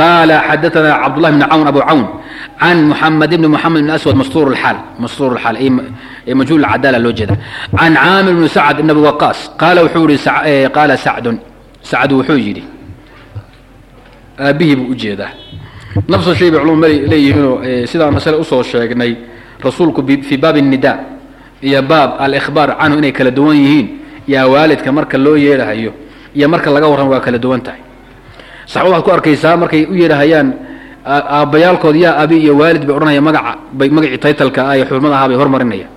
qala xadaثna cabd الlahi bn cawn abu cawn can mحamed bn mحamed bn aswad mastur اxaal mastur اxaal ee majhuul cadala loo jeeda can caamir bn sacd ibn abi waqaas qaala wuxuu yihi qaala sacdun sacdu wuxuu yidhi aabihii buu ujeedaa nafsa shay bay culum leeyihiinoo sidaan masale usoo sheegnay rasuulku fii baab الnida iyo baab alإkhbaar canhu inay kala duwan yihiin yaa waalidka marka loo yeedhahayo iyo marka laga warran waa kala duwan tahay. Waxaad ku arkaysaa markay u yeedhahayaan aabbayaalkood yaa abi iyo waalid bay odhanaya magaca bay magacii taytalka ah ee xurmada bay hormarinayaan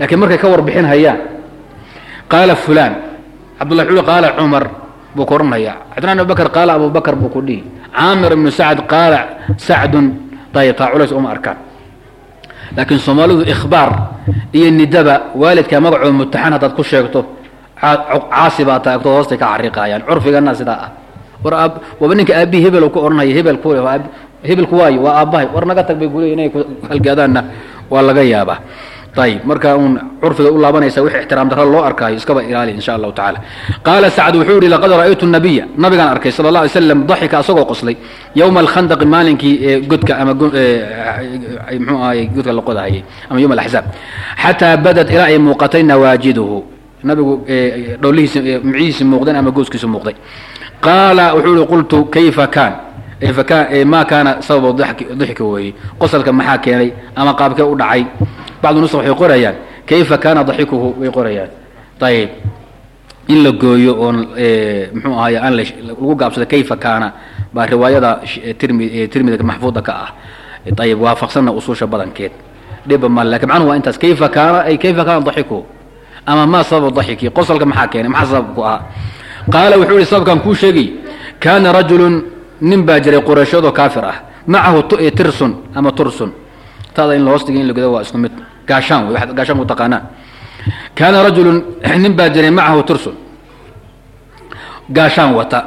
laakiin markay ka warbixin qaala fulaan cabdullahi xuli qaala cumar buu ku odhanaya cabdiraman abubakar qaala abubakar buu ku dhihi. Caamir ibnu sacd qaala sacdun. Dayib culays uma arkaan. Laakiin soomaalidu ikhbaar iyo nidaba waalidka magacooda mutaxan haddaad ku sheegto caasi baa taagto hoostay ka xariiqaayaan curfigana sidaa ah. War waba ninka aabihi hebel ku odhanaya hebel ku hebelku waayo waa aabbahay war naga tag bay kuleey inay ku halgaadaanna waa laga yaabaa. Ayib marka uun curfiga u laabanaysa wixii ixtiraam darra loo arkaayo iskaba ilaali insha allahu tacala qaala sacd wuxuu yihi laqad ra'aytu nabiya nabigaan arkay sala allah alay slam daxika asagoo qoslay. Yowma alkhandaqi maalinkii ee godka ama mxuu ahay godka la qodahayay ama yowma alaxzaab xataa badat ilaa ay muuqatay nawaajiduhu nabigu dhowlihiisi micihiisi muuqdeen ama gooskiisu muuqday. Qaala wuxuu ihi qultu kayfa kaan? Ma kaana sababa dixka weeye qosalka maxaa keenay? Ama qaabkee u dhacay? Bacdu nus waxay qorayaan kayfa kaana daxikuhu way qorayaan. Ayib in la gooyo oon mxuu ahaay aan lagu gaabsado kayfa kaana baa riwaayada tirmi tirmidga maxfuuda ka ah. Ayib waafaqsanna usuusha badankeed. Dhiba ma laakiin macnuhu waa intaas kayfa kaana ay kayfa kaana daxikuhu ama ma sababa daxiki? Qosalka maxaa keenay? Maxaa sababku ahaa? Qaala wuxuu yihi sababkan kuu sheegay kaana rajulun nin baa jiray qurayshadoo kaafir ah macahu tirsun ama tursun. Tada in lahoos dhigay in lagado waa isku mid. Gaashaan wey gaashaan ku taqaanaan kaana rajulun nin baa jiray macahu tursun. Gaashaan wata.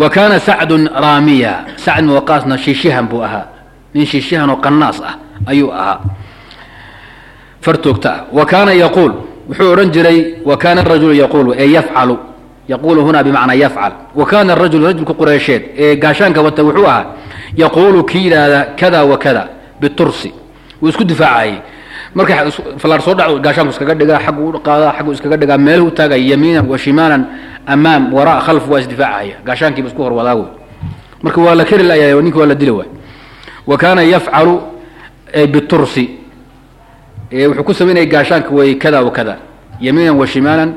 Wa kaana sacdun raamiya. Sacd muwaqaasna shiishihan buu ahaa. Nin shiishihan oo qanaas ah ayuu ahaa. Fartoogta ah wa kaana yaquul wuxuu odhan jiray wa kaana arajulu yaquulu ee yafcalu. Yaquulu huna bimacnaa yafcal. Wa kaana arajulu rajulka qureysheed ee gaashaanka wata wuxuu ahaa yaquulu kii yidhaahda kada wa kada bitursi. Wuu isku difaacayay marka fallaar soo dhaco gaashaanku iskaga dhigaa xaggu u qaadaa xaggu iskaga dhigaa meeluhu taagaya yamiinan wa shimaalan amaam waraa khalf waa isdifaacaya gaashaankiiba isku hor wadaa wey marka waa la keri layahay ninki waa la dili waay wa kaana yafcalu bitursi wuxuu ku samaynaya gaashaanka wey kada wa yamiinan wa shimaalan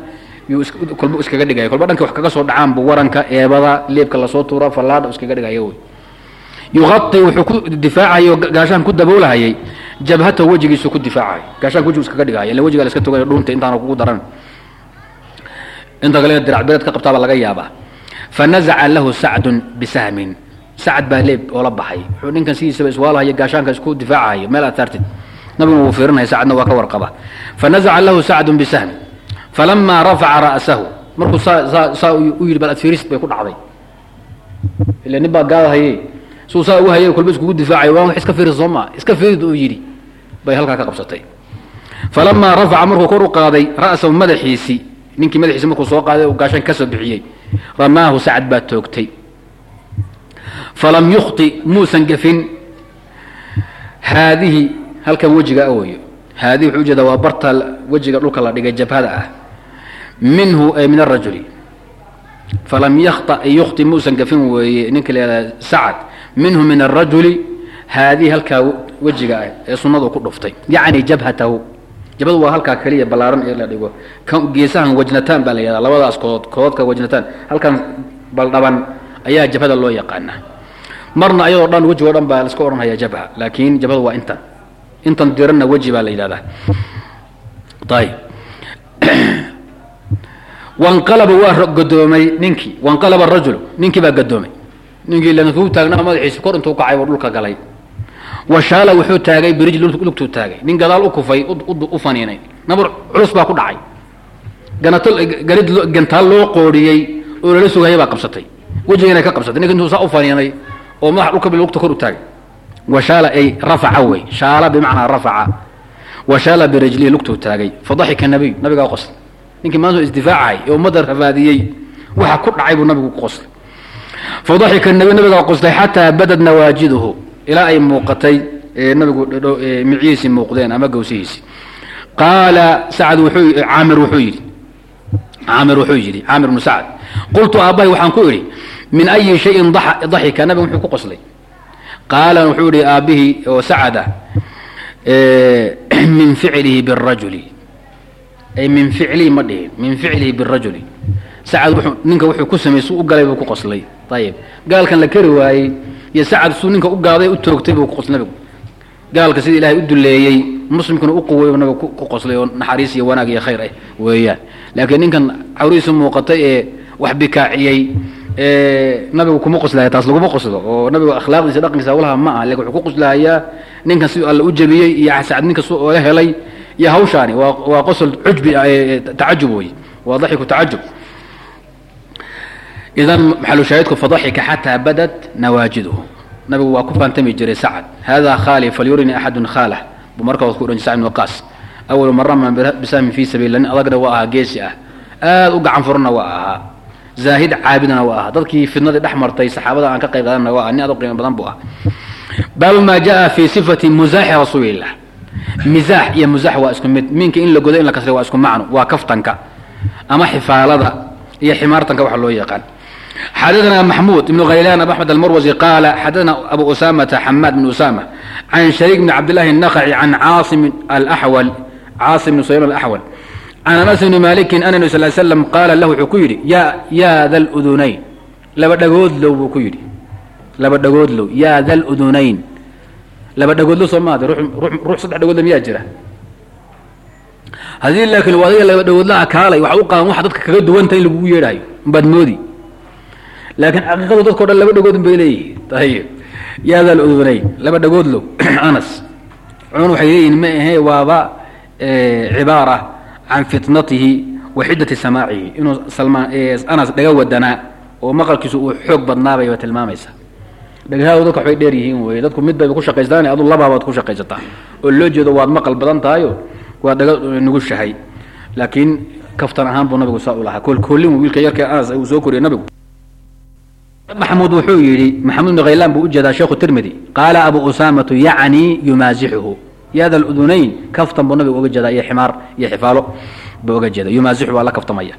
kolba iskaga dhigaya kolba dhanka wax kaga soo dhacaan bu waranka eebada leebka la soo tuura fallaadha iskaga dhigaya wey yuqai wuxuu ku difaacayay gaashaan ku daboolahayay jabhatahu wejigiisu ku difaacay. Gaashaanka wejigu iskaga dhigaya illa wejiga la iska togayo dhuunta intaana kugu daran. Inta kale diracbereed ka qabtaaba laga yaabaa. Fanazaca lahu sacdun bisahmin. Sacad baa leeb oo baxay. Wuxuu ninkan sidiisaba iswaalahaya gaashaanka isku difaacahayo meel aad saartid nabiguna wuu fiirinaya sacadna waa ka warqaba. Fanazaca lahu sacdun bisahmin falamaa rafaca ra'sahu. Markuu saa u yidhi bal ad fiirist bay ku dhacday. Ila nin baa gaadahaye suu saa ugu hayay kolba iskugu difaacay waa wax iska fiiris soo maa iska fiirid uu yidhi. Bay halkaa ka qabsatay. Falamaa rafaca markuu kor u qaaday ra'sahu madaxiisii ninkii madaxiisi markuu soo qaaday uu gaashaan ka soo bixiyey. Ramaahu sacad baa toogtay. Falam yukhti muusan gafin haadihi halkan wejiga awayo haadihi wuxuu u jeedaa waa barta wejiga dhulka la dhigay jabhada ah. Minhu ay min arajuli falam yakta yukhti muusan gafin weeye ninka la yihahda sacad. Minhu min arajuli haadihi halkaa wejiga ah ee sunnadu ku dhuftay. Yacni jabhatahu. Jabhadu waa halkaa keliya ballaaran ee la dhigo. Geesahan wajnataan baa la yihahda labadaas kood koodadka wajnataan. Halkan baldhaban ayaa jabhada loo yaqaana marna ayadoo dhan wejigo dhan baa laska odhanhaya jabha. Laakiin jabhadu waa intan intan diranna weji baa la yidhahdaa. Ayib wanqalaba waa gadoomay ninkii wanqalaba arajulu ninkii baa gadoomay ninkii lankuu taagnaa madaxiisi kor intuu kacay oo dhulka galay. Washaala wuxuu taagay birij lugtuu taagay. Nin gadaal u kufay u faniinay. Nabar culus baa ku dhacay. Ganato garid gantaal loo qooriyey oo lala sugaya baa qabsatay. Wejigiina ka qabsatay. Ninka intuu saa u faniinay oo madax dhulka lugta kor u taagay washaala ay rafaca wey. Shaala bimacnaa rafaca. Washaala birijlihi lugtuu taagay. Fadaxika nabiy nabigaa qoslay. Ninkii maanta isdifaacay ee ummadda rafaadiyey waxa ku dhacay buu nabigu qoslay. Fadaxika nabiy nabigaa qoslay xataa badad nawaajiduhu ilaa ay muuqatay nabigu micihiisii muuqdeen ama gawsihiisii. Qaala sacad wuxuu caamir wuxuu yidhi caamir wuxuu yidhi caamir bnu sacad qultu aabbahay waxaan ku idhi min ayi shayin daxika nabigu muxuu ku qoslay qaala wuxuu yihi aabbihii oo sacada min ficlihi birajuli ay min ficlihi ma dhihin min ficlihi birajuli sacad wuxuu ninka wuxuu ku sameeyey suu u galay buu ku qoslay ayib gaalkan la kari waayey iyo sacad suu ninka u gaaday u toogtay buu ku qoslay nabigu gaalka sida ilaahay u duleeyey muslimkuna u quweeyo nabigu ku qoslay oo naxariis iyo wanaag iyo khayr ah weeyaan laakiin ninkan cawrihiisa muuqatay ee wax bikaaciyey nabigu kuma qoslahaya taas laguma qoslo oo nabigu akhlaaqdiisa dhaqankiisa hawlaha ma ah laakiin wuxuu ku qoslahayaa ninkan si alla u jabiyey iyo sacad ninka si oga helay iyo hawshaani. Waa waa qosol cujbi tacajub wey waa daxiku tacajub. Idan maxalushaahidku fadaxika xataa badat nawaajiduhu. Nabigu waa ku faantami jiray sacad. Hada khaali falyurini axadun khaalah. Buu markaa ku odhan sacd ibn waqaas. Awalu marama bisahmin fi sabiillah nin adagna waa ahaa geesi ah. Aad u gacan furana waa ahaa zaahid caabidna waa ahaa dadkii fidnadii dhex martay saxaabada aan ka qayb qaadanna waa nin aad u qiimo badan buu ah baabu ma jaa fi sifati muzaaxi rasuulillah mizaax iyo muzaax waa isku mid minka in la godo in la kasray waa isku macno waa kaftanka ama xifaalada iyo ximaartanka waxa loo yaqaan xadثna محmud بن غylan abu أحmed الmrwزي qاala xadثna abu أsامةa xmاad بن أsامة عan شhrيك بن cabd للhi النخعي عan cاaصم الأحول cاaصم بن سyr الأحول can anas bni maalikin ana nebi sal slam qaala lahu wuxuu ku yidhi yaa yaa da laba dhagoodlow buu ku yidhi. Laba dhagoodlow yaa da laba dhagoodlo soo ruux saddex dhagoodlo miyaa jira? Haddii laakiin waa laba dhagoodlaha kaalay waxa u qaadan waxa dadka kaga duwanta in lagugu yeedhaayo umbaad moodi. Laakiin xaqiiqadu dadkao dhan laba dhagood bay leeyihiin. Ayib yaa da laba dhagoodlow anas culamadu waxay leeyihiin ma ahe waaba eh, cibaara can fitnatihi wa xiddati samaacihi. Inuu anas dhaga wadanaa oo maqalkiisu uu xoog badnaabayba tilmaamaysa dhagahaadu dadka waxbay dheer yihiin weye dadku mid bayba ku shaqaystaan adu labaabaad ku shaqaysataa. Oo loo jeedo waad maqal badan tahayo waa dhaga nugushahay. Laakiin kaftan ahaan buu nabigu saa u lahaa koolkoolin wiilka yarka anas uu soo koriyay nabigu. Maxmuud wuxuu yidhi maxamuud bn khaylaan buu u jeedaa sheekhu tirmidi qaala abu usaamatu yacni yumaasixuhu yaada ludunayn kaftan buu nabigu oga jeedaa iyo ximaar iyo xifaalo buu oga jeeda yumaasixu waa la kaftamaya.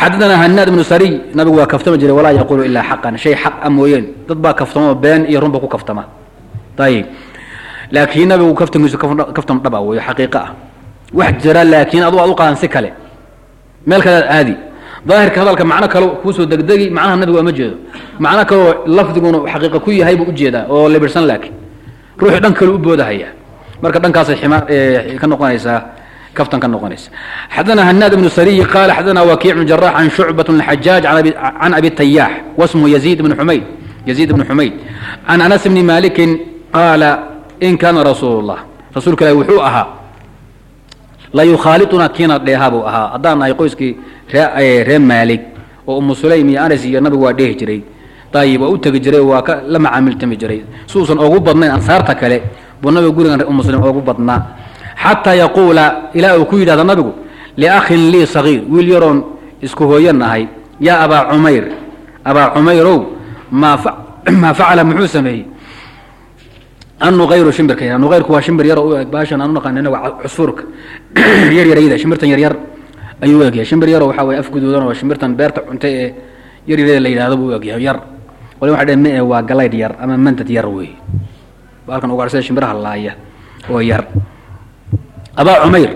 Xadadana hanaad ibnu sariy nabigu waa kaftami jiray walaa yaquulu ilaa xaqan shay xaq a mooyeen dad baa kaftamo been iyo runba ku kaftama. Ayib laakiin nabigu kaftankiisu kaftam dhaba weyo xaqiiqo ah. Wax jira laakiin adu aad u qaadan si kale. Meel kalead aadi. Daahirka hadalka macno kale kuusoo degdegi macnaha nabigu ama jeedo. Macno kaleo lafdiguna xaqiiqa ku yahay buu u jeedaa oo libirsan laakiin. Ruuxu dhan kale u boodahaya marka dhankaasay ximaa ka noqonaysaa kaftan ka noqonaysa. Xadana hanaad ibnu sariyi qaala xadana wakiic bnu jarax can shucbat xajaaj can abi tayaax wasmuhu yaziid ibn xumayd yaziid ibnu xumayd can anas bni malikin qaala in kaana rasuulu llah rasuulka ilahi wuxuu ahaa la yukhaalitunaa kiina dheeha buu ahaa. Haddaan nahay qoyskii ree ree maalig oo umu sulaym iyo anas iyo nabigu waa dheehi jiray ayib waa u tegi jiray waa la macaamiltami jiray. Si uusan ogu badnayn ansaarta kale buu nabiga gurigan umu sulaym ogu badnaa. Xataa yaquula ilaa uu ku yidhahda nabigu liakhin lii sagiir wiil yaroon isku hooyo nahay yaa abaa cumayr abaa cumayrow maa maa facala muxuu sameeyey? Anuayru shimbirka nuayrku waa shimbir yar oo u eg baashan aan u naqaan inaga cusfuurka yar yaryada shimbirtan yar yar ayuu u egyahay shimbir yaroo waxaa weye afguduudan oo shimbirtan beerta cunta ee yar yaryada la yidhahdo buu u egyahay yar. Wali waxa dhehen mae waa galaydh yar ama mantad yar wey baalkan ugarsada shimbiraha laaya oo yar. Abaa cumayr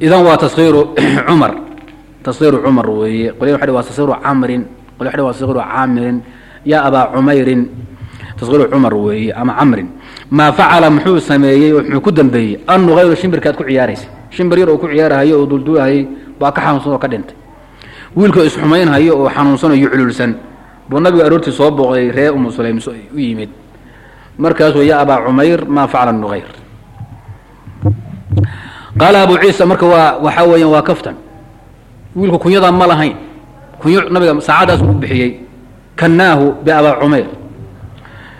idan waa taskiiru cumar. Taskiiru cumar weeye. Qolya waxa waa taskiiru camrin. Qolya waxa waa taskiiru caamirin yaa abaa cumayrin taskiiru cumar weeye ama camrin. Maa facala muxuu sameeyey muxuu ku dambeeyey. Annugayru shimbirkaad ku ciyaaraysa. Shimbir yar oo ku ciyaarahayo oo dulduulahayay baa ka xanuunsan oo ka dhintay. Wiilkoo isxumaynhayo oo xanuunsan oo yucululsan buu nabigu aroortii soo booqday ree umu sulaym u yimid markaasuu yaa abaa cumayr maa facala nuayr qaala abu ciisa marka waa waxaa weeyaan waa kaftan. Wiilku kunyadaa ma lahayn. Kunyo nabiga saacadaas u bixiyey. Kannaahu biabaa cumayr.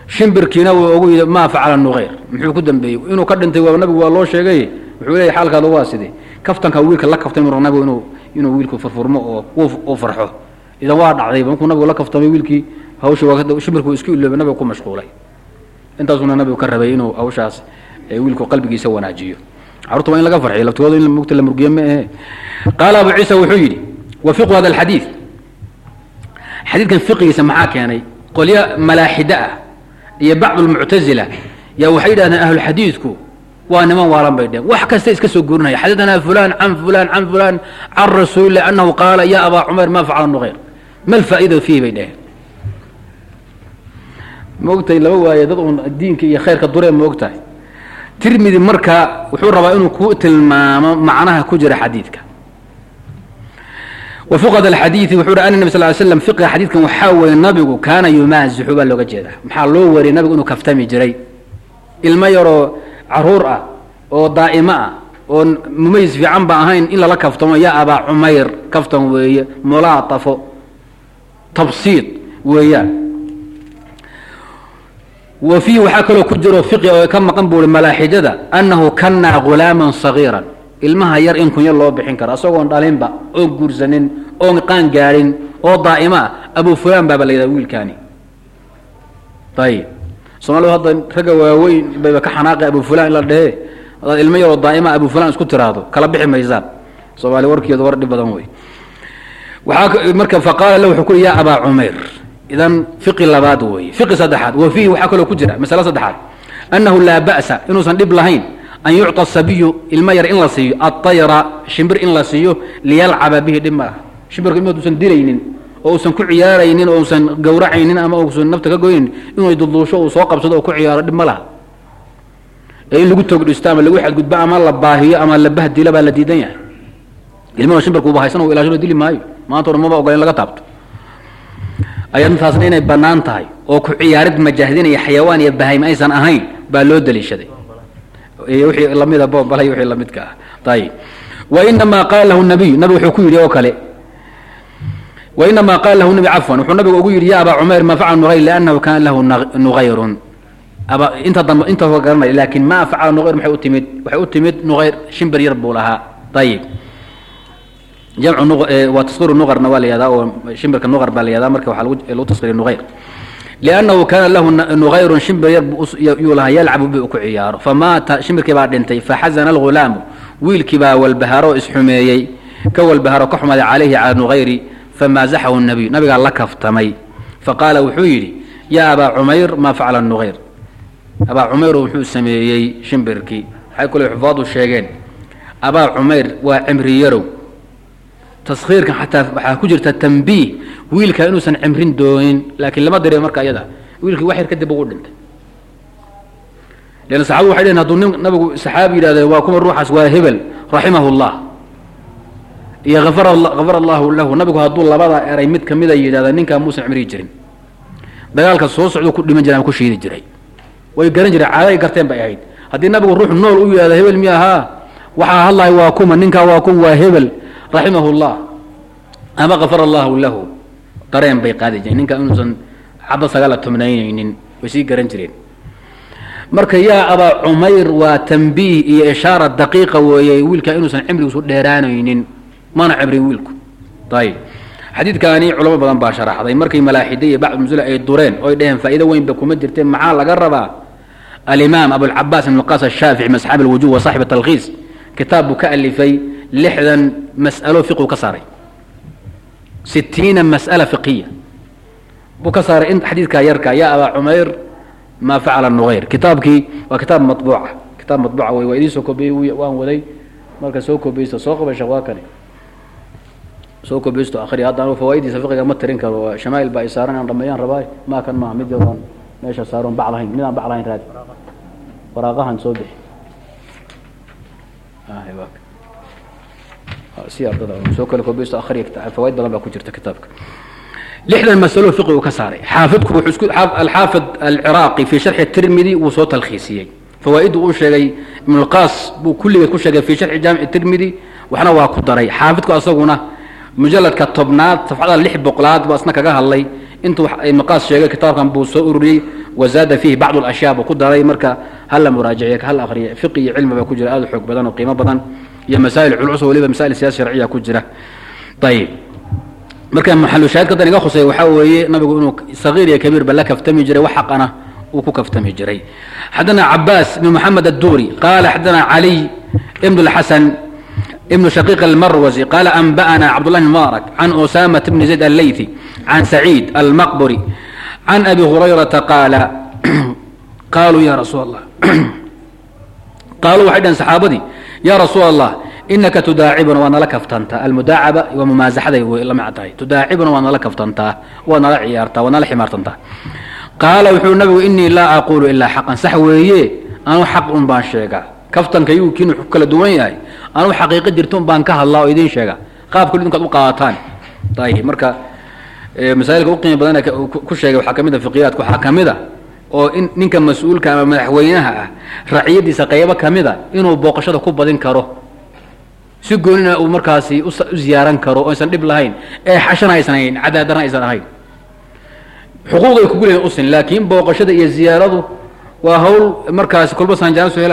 Shimbirkiina wuu ogu yidhi maa facala nuqayr muxuu ku dambeeyey. Inuu ka dhintay waa nabigu waa loo sheegay. Wuxuu leeyahy xaalkaada waa sidee? Kaftanka wiilka la kaftay mur nabigu inuu inuu wiilku furfurmo oo u farxo. Idan waa dhacday markuu nabigu la kaftamay wiilkii hawsha shimbirku isku iloobay nabiga ku mashquulay intaasuna nabigu ka rabay inuu hawshaas wiilku qalbigiisa wanaajiyo. Carurta waa in laga farxiyo laftooda in mugta la murgiyo ma ahe. Qaala abu ciisa wuxuu yidhi wa fiqu hada alxadiid xadiidkan fiqigiisa maxaa keenay? Qolyo malaaxida ah iyo bacdu lmuctazila yaa waxay yidhahdeen ahlulxadiidku waa niman waalan bay dheheen wax kasta iska soo guurinaya. Xadadanaa fulan can fulan can fulan can rasuulilah anahu qaala ya abaa cumayr ma facala nuqayr ma alfaa'ida fiihi bay dheheen ma ogtahay laba waaye dad uun diinka iyo khayrka duree ma ogtahay. Tirmidi marka wuxuu rabaa inuu ku tilmaamo macnaha ku jira xadiidka. Wa fuqad alxadiidi wuxuu hi ana nabi sal ly slam fiqiga xadiidkan waxaa weeye nabigu kaana yumaasixu baa looga jeedaa. Maxaa loo wariyay nabigu inuu kaftami jiray? Ilmo yaroo carruur ah oo daa'imo ah oo mumayis fiican ba ahayn in lala kaftamo ya abaa cumayr kaftan weeye mulaatafo tabsiid weeyaan wa fiihi waxaa kaloo ku jiro fiqi oo ka maqan buuri malaaxijada annahu kannaa ghulaaman sagiiran ilmaha yar in kunya loo bixin karo asagoon dhalinba oon guursanin oon qaan gaadhin oo daa'imo ah abu fulaan baaba la yidhaha wiilkaani. Ayib soomaalidu hadda ragga waaweyn bayba ka xanaaqay abu fulaan in la dhehe hadaad ilmo yaroo daa'ima abu fulaan isku tiraahdo kala bixi maysaan. Soomaali warkeedu war dhib badan wey waxaa marka faqaala la wuxuu ku yhi ya abaa cumayr idan fiqi labaad weeye fiqi saddexaad wa fiihi waxaa kaloo ku jira masale saddexaad. Annahu laa ba'sa inuusan dhib lahayn an yucطa sabiyu ilmo yar in la siiyo aطayra shimbir in la siiyo liyalcaba bihi dhib ma shimbirka ilmood usan dilaynin oo usan ku ciyaaraynin oo usan gawracaynin ama usan nafta ka goynin inuu dulduusho uu soo qabsado oo ku ciyaaro dhib ma laha. Ee in lagu togdhisto ama lagu xadgudbo ama la baahiyo ama la bahdilo baa la diidan yahay. Ilmaha shimbirka uba haysan u ilaasho dili maayo. Maanta o dhan maba ogola in laga taabto ayadtaasna inay bannaan tahay oo ku ciyaarid majaahidinaya xayawaan iyo bahayma aysan ahayn baa loo daliishaday wixii lamida boobala wixii lamidka ah. Ayib wainamaa qaala lahu nabiy nabi wuxuu ku yidhi oo kale wainamaa qaala lahu nabi cafwan wuxuu nabigu ugu yidhi ya abaa cumayr ma facala nughayr liannahu kana lahu nugayrun aba inta dambe inta ka garanaya laakin ma facala nughayr maxay u timid? Waxay u timid nughayr shimbir yar buu lahaa. Ayib jamcu waa taskiru nuqarna waa la yihahdaa oo shimbirka nuqar baa la yihahdaa marka waxaa lagu taskiriya nughayr liannahu kaana lahu nugayrun shimbir yar yuu lahaa yalcabu bi u ku ciyaaro. Famaata shimbirkii baa dhintay faxazana alghulaamu wiilkii baa walbahaaroo isxumeeyey ka walbahaaro ka xumaaday calayhi cala nughayri famaazaxahu nabiy nabigaa la kaftamay. Faqaala wuxuu yidhi yaa abaa cumayr maa facala nughayr abaa cumayr wuxuu sameeyey shimbirkii. Waxay kule xufaadu sheegeen abaa cumayr waa cimri yarow taskiirkan xataa waxaa ku jirta tambiih wiilka inuusan cimrin doonin laakiin lama dareemo marka iyada wiilkii wax yar kadib ugu dhintay. Lan saxaabadu waxay dheheen haduu nin nabigu saxaabi yidhahde waa kuma ruuxaas waa hebel raximahu llah iyo afar allahu lahu nabigu hadduu labada eray mid kamida yidhahda ninkaa muusan cimrihi jirin. Dagaalka soo socdo ku dhiman jiray ama ku shiidi jiray. Way garan jireen caaday garteen bay ahayd. Haddii nabigu ruux nool u yidhahda hebel mi ahaa waxaa hadlahay waa kuma ninkaa waa kuma waa hebel raximahu llah ama kafar allahu lahu. Dareen bay qaadi jireen ninkaa inuusan xaba sagaala tobnaynaynin way sii garan jireen. Marka yaa abaa cumayr waa tambiih iyo ishaara daqiiqa weeye wiilkaa inuusan cimrigiisu dheeraanaynin mana cimrin wiilku. Ayib xadiidkaani culamo badan baa sharaxday markay malaaxida iyo bacd musula ay dureen oy dheheen faa'iido weynba kuma jirteen. Maxaa laga rabaa? Alimaam abulcabaas ibn qas ashaafici masxaab alwujuh wa saaxib talkhiis kitaab buu ka alifay lixdan mas'alo fiqu ka saaray. Sitiina mas'ala fiqiya buu ka saaray in xadiidkaa yarka yaa abaa cumayr ma facala nuayr kitaabkii waa kitaab mabuuca kitaab mabuuca wey waa idiin soo koobiyey waan waday. Marka soo koobiyeysto soo qabay sheekh waa kani. Soo koobiyeysto akhri hadda anu fawaa'idiisa fiqiga ma tirin karo. Shamaa'il baa i saaran aan dhameeyaan rabaa maa kan maaha mid yadan meesha saaron bac lahayn midaan bac lahayn raadi. Waraaqahan soo bixi si ardada soo kale koobiyeysto akhriya fawaaid badan baa ku jirta kitaabka. Lixdan masalo fiqi uu ka saaray. Xaafidku wuxuu isku alxaafid alciraaqi fi sharxi tirmidi wuu soo talkhiisiyey. Fawaaiddu uu sheegay ibnulqaas buu kulligeed ku sheegay fi sharxi jaamici tirmidi waxna waa ku daray. Xaafidku asaguna mujaladka tobnaad safxada lix boqolaad baa isna kaga hadlay. Intuu ibnuqaas sheegay kitaabkan buu soo ururiyey wazaada fiihi bacd alashyaa buu ku daray. Marka hala muraajaciye hala akhriya fiqi iyo cilmi baa ku jira. Aada u xoog badan oo qiimo badan iyo masaa'il culus waliba masaa'il siyaasa sharciya ku jira. Ayib marka maxalushaahidka dan iga khuseeya waxaa weeye nabigu inuu sagiir iyo kabiirba la kaftami jiray wax xaqana uu ku kaftami jiray. Xadana cabaas ibn moxamed adduri qaala xadana caliy ibn اlxasan ibn shaqiiq almarwazi qaala anba'ana cabdullah bn mubarak can usamat bni zayd allaythi can saciid almaqburi can abi hurayrata qaala qaaluu ya rasuul allah qaaluu waxay dhaheen saxaabadii ya rasuul allah inaka tudaacibuna waa nala kaftantaa almudaacaba waa mumaasaxaday la mac tahay. Tudaacibuna waa nala kaftantaa waa nala ciyaartaa waa nala ximaartantaa qaala wuxuu nabigu inii laa aquulu ilaa xaqan. Sax weeye anuu xaq un baan sheegaa kaftanka yuukiin wuxuu kala duwan yahay. Anuu xaqiiqo jirta un baan ka hadlaa oo idiin sheega. Qaabka idinkaad u qaadataan ayib marka masaailka uqiimi badan ku sheegay waxaa ka mid a fiqiyaadka waxaa ka mid a oo in ninka mas'uulka ama madaxweynaha ah raciyadiisa qaybo kamida inuu booqashada ku badin karo. Si goonina uu markaasi u ziyaaran karo o aysan dhib lahayn ee xashana aysan ahayn cadaadarna aysan ahayn. Xuquuqay kugu leedahin usin laakiin booqashada iyo ziyaaradu waa hawl markaasi kolba sanjaan soo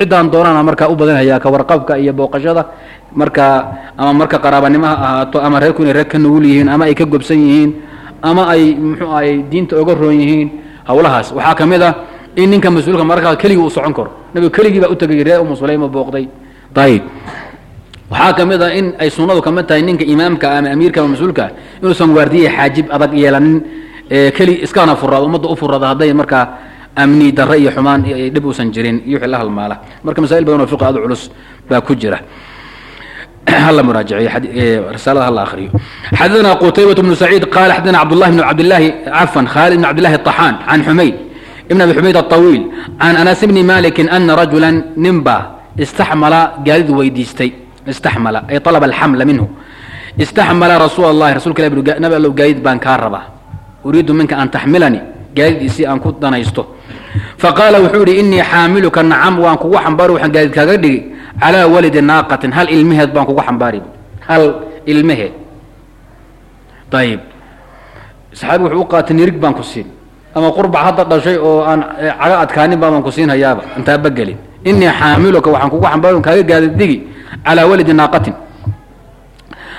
ciddaan doonaana markaa u badanhayaa ka warqabka iyo booqashada. Markaa ama marka qaraabanimo ha ahaato ama reerku inay reer ka nugul yihiin ama ay ka gobsan yihiin ama ay muxuu ahay diinta oga roon yihiin hawlahaas. Waxaa ka mid a in ninka mas'uulka markaa keligii uu socon karo. Nabigu keligii baa u tegay reer umu sulaym oo booqday. Ayib waxaa ka mid a in ay sunnadu ka mid tahay ninka imaamka ama amiirka ama mas'uulka inuusan waardiya xaajib adag yeelanin keli iskana furaado ummadda u furada hadday markaa amni darre iyo xumaan dhib uusan jirin. Iyo wixii la halmaala. Marka masaa'il badan oo fiqi aad culus baa ku jira hala muraajaciyo risaalada hala akhriyo xadana qutaybة بن سعيid qala xadana cabdالlahi بن cabdالlahi cafan khaalid بن cabdالlahi الطaxaan can xumayd ibn abi xumayd الطawiil can anas bni maliki ana rajula ninba istaxmala gaadid weydiistay istaxmala ay طalba alxamla minhu istaxmala rasuul الlahi rasulka ilah nabi allow gaadid baan kaa rabaa uriidu minka an taxmilani gaadidiisii aan ku danaysto faqaala wuxuu yihi inii xaamiluka nacam waan kugu xambaari waxaan gaadid kaaga dhigi calaa walidi naaqatin hal ilmeheed baan kugu xambaari hal ilmeheed ayib saxaabi wuxuu u qaatay nirig baan ku siin ama qurbac hadda dhashay oo aan caga adkaanin baabaan ku siin hayaaba intaaba gelin inii xaamiluka waxaan kugu xambaari kaaga gaadid dhigi calaa walidi naaqatin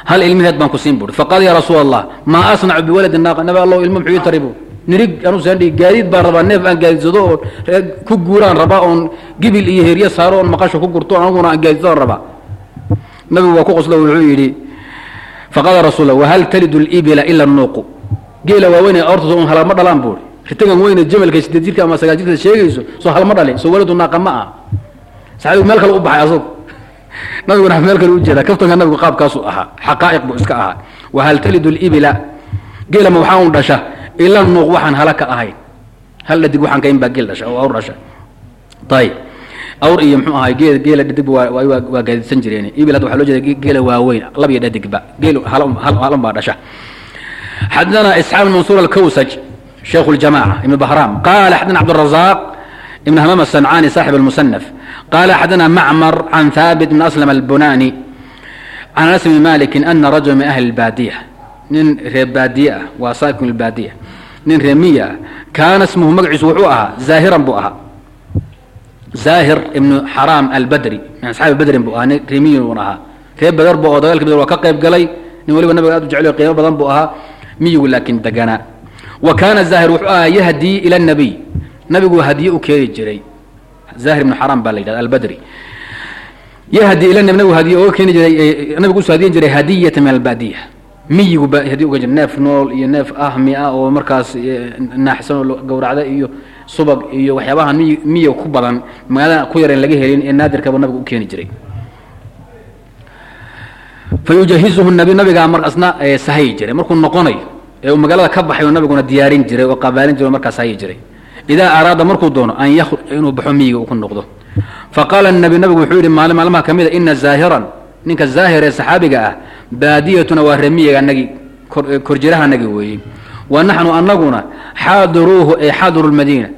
hal ilmeheed baan ku siin buuri faqaala ya rasuul allah maa asnacu biwaladi naaqa nabi allahu ilmo muxuu ii tari bu nirig anuusan dhigi gaadiid baan rabaa neef aan gaadidsado oo ku guuraan rabaa oon gibil iyo heryo saaro oon maqasho ku gurto aniguna aan gaadidsado rabaa. Nabigu waa ku qoslo wuxuu yidhi faqaala rasuul wahal talidu libila ila nuuqu geela waaweyn ortas un halama dhalaan buuri. Ritagan weyne jamalka sideed jirka ama sagaal jirka sheegayso soo halma dhalin soo waladu naaqa ma aha. Saxaabigu meel kale u baxay asagu. Nabiguna meel kale u jeeda kaftanka nabigu qaabkaasu ahaa xaqaa'iq buu iska ahaa. Wahal talidu libila geela ma waxaa un dhasha ila nuuq waxaan hala ka ahayn hal dhadig waxaan kain baa geel dhasha oo awr dhasha ayib awr iyo mxuu ahay geel geela dhadigba waa gaadisan jireen ibil hadda waxa loo jeeda geela waaweyn lab iyo dhadigba geel halan baa dhasha xadana isxaaq bn mansuur alkawsaj sheikh اljamaca ibn bahram qala xadana cabdالrazaq ibn hamam الsancani saxib اlmusanaf qala xadana macmar can haabit bn aslam albunani can anas bni maliki ana rajula min ahli اlbaadiya nin reer baadiye ah waa saakin اlbaadiya nin reer miya ah kaana smuhu magaciisu wuxuu ahaa zaahiran buu ahaa. Zaahir ibnu xaraam albadri min asxaabi badrin buu ahaa nin reemiyin uun ahaa. Reer beder bu oo dagaalka beder waa ka qayb galay nin waliba nabiga aad u jecel qiimo badan buu ahaa miyigu laakiin deganaa wa kaana zaahir wuxuu ahaa yahdii ila nabiy nabigu hadiye u keeni jiray. Zaahir ibnu xaraam baa la yidhahda albadri. Yahdi ila nabi nabigu hadiye oga keeni jiray nabigu u soo hadiyan jiray hadiyata min albaadiya miyigu ba hadiye uga jiray neef nool iyo neef ahmi ah oo markaas naaxsan oo gawracda iyo subag iyo waxyaabahan miy miyiga ku badan magaalada ku yareen laga helin ee naadirkaba nabigu u keeni jiray. Fa yujahizuhu nabi nabigaa markaasna sahayi jiray. Markuu noqonayo ee uu magaalada ka baxay oo nabiguna diyaarin jiray oo qabaalin jiray o markaas sahayi jiray. Idaa araada markuu doono an y inuu baxo miyiga uu ku noqdo. Faqaala nabi nabigu wuxuu yidhi maalin maalmaha ka mid a ina zaahiran ninka zaahir ee saxaabiga ah baadiyatuna waa remiyiga anagii korjiraha anagi weeye. Wa naxnu anaguna xaadiruuhu ay xaadiru lmadiina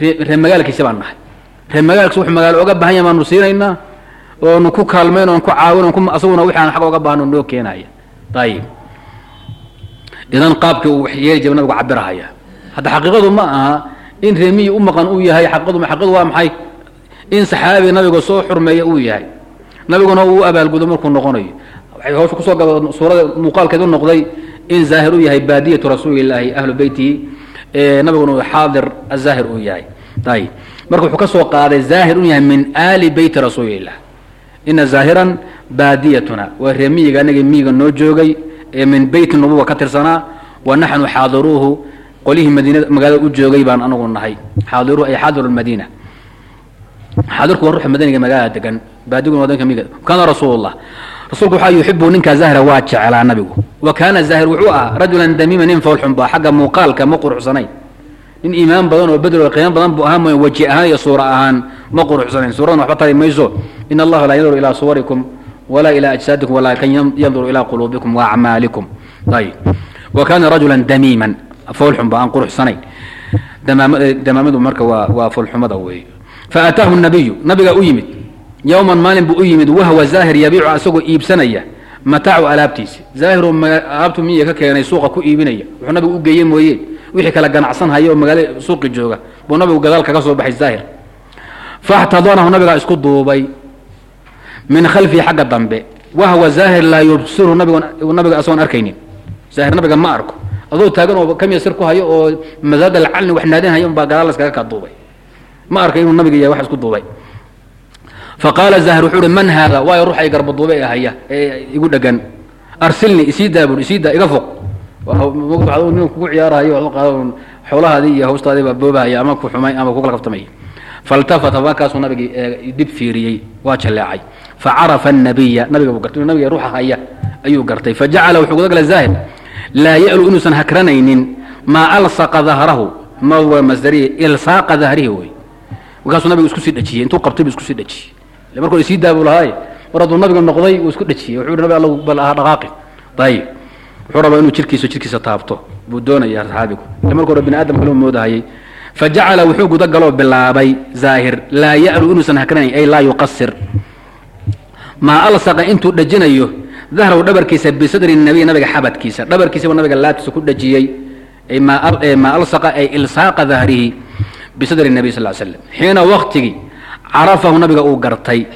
ree magaalkiisi baan nahay. Ree magaalkiis wuxuu magaalo oga baahan yahay baanu siinaynaa oonu ku kaalmayn oon ku caawin asaguna wixi aan xagga oga baahno noo keenaya ayib idan qaabkii uu yeeli jira nabigu cabirahaya hadda xaqiiqadu ma aha in reemiyi u maqan uu yahay xaqiiqadu xaqiiqadu waa maxay? In saxaabi nabiga soo xurmeeya uu yahay. Nabiguna uu abaalgudo markuu noqonayo waxay hawsha ku soo gaba suurada muuqaalkeed noqday in zaahir u yahay baadiyatu rasuulilaahi ahlu beytihi nabiguna xaadir azaahir uu yahay. Ayib marka wuxuu ka soo qaaday zaahir u yahay min aali beyti rasuulillah. Ina zaahiran baadiyatuna waa ree miyiga anagii miyiga noo joogay ee min beyti nubuwa ka tirsanaa wa naxnu xaadiruuhu qolihii madiinada magaalada u joogay baan anagu nahay. Xaadiruhu ay xaadiru lmadiina xaadirku waa ruuxa madaniga magaalada degan baadiguna waa danka miyiga. Kaana rasuulullah rasuulku waxaa yuxibu ninkaa zaahira waa jeclaa nabigu. Wa kaana zaahir wuxuu ahaa rajulan damiima nin foolxun ba xagga muuqaalka ma quruxsanayn. Nin iimaan badan oo bedel oo qiimo badan buu ahaa mooy weji ahaan iyo suura ahaan ma quruxsanayn. Suuradan waxba tari mayso. In allaha laa yanduru ilaa suwarikum walaa ilaa ajsaadikum walaakin yanduru ilaa quluubikum wa acmaalikum. Ayib wa kaana rajulan damiiman foolxun ba aan quruxsanayn. Damaamadu marka waa foolxumada weeye faataahu nabiyu nabigaa u yimid yowman maalin buu u yimid wahwa zaahir yabiicu asagoo iibsanaya. Mataacu alaabtiisi. Zaahiru alaabtu miya ka keenay suuqa ku iibinaya. Wuxuu nabigu u geeye mooye. Wixii kala ganacsan haya oo magaala suuqi jooga buu nabigu gadaal kaga soo baxay zaahir. Faxtadanahu nabigaa isku duubay min khalfihi xagga dambe. Wahwa zaahir laa yubsiru nabiga asagoon arkaynin. Zaahir nabiga ma arko. Adoo taagan oo kamiya sir ku hayo oo masaada lacalni wax naadin haya unbaa gadaal laskaga kaa duubay. Ma arkay inuu nabiga yahay wax isku duubay faqaala zaahir wuxuu uhi man haada waayo ruuxa i garbaduube ee ee igu dhegan. Arsilni isii daa bui isii daa iga foq. Nin kugu ciyaarahayo xoolahaadii iyo hawstaadii baa boobahaya ama ku xumay ama kukala kaftamay faltafata markaasuu nabigii dib fiiriyey waa jaleecay facarafa الnabiya nabiga buu gartay nabiga ruuxa haya ayuu gartay. Fajacala wuxuu guda gala zaahir laa ya'lu inuusan hakranaynin maa alsaqa dahrahu ma masdariye ilsaaqa dahrihi wey. Markaasuu nabigu isku sii dhajiyey intuu qabtay buu isku sii dhajiyey ile markuu isii daa buu lahaaye mar hadduu nabiga noqday wuu isku dhajiyey. Wuxuu nabi alla bal aha dhaqaaqi. Ayib wuxuu rabaa inuu jirkiisa jirkiisa taabto. Buu doonaya saxaabigu. Ile marka hore bini aadam kaleu moodahayay fajacala wuxuu guda galoo bilaabay zaahir laa ya'lu inuusan hakranayn ay laa yuqasir maa alsaqa intuu dhajinayo dahraw dhabarkiisa bisadri nabiy nabiga xabadkiisa. Dhabarkiisaba nabiga laabtiisa ku dhajiyey. Maa alsaqa ay ilsaaqa dahrihi bisadri nabiy sal slam xiina waktigii carafahu nabiga uu gartay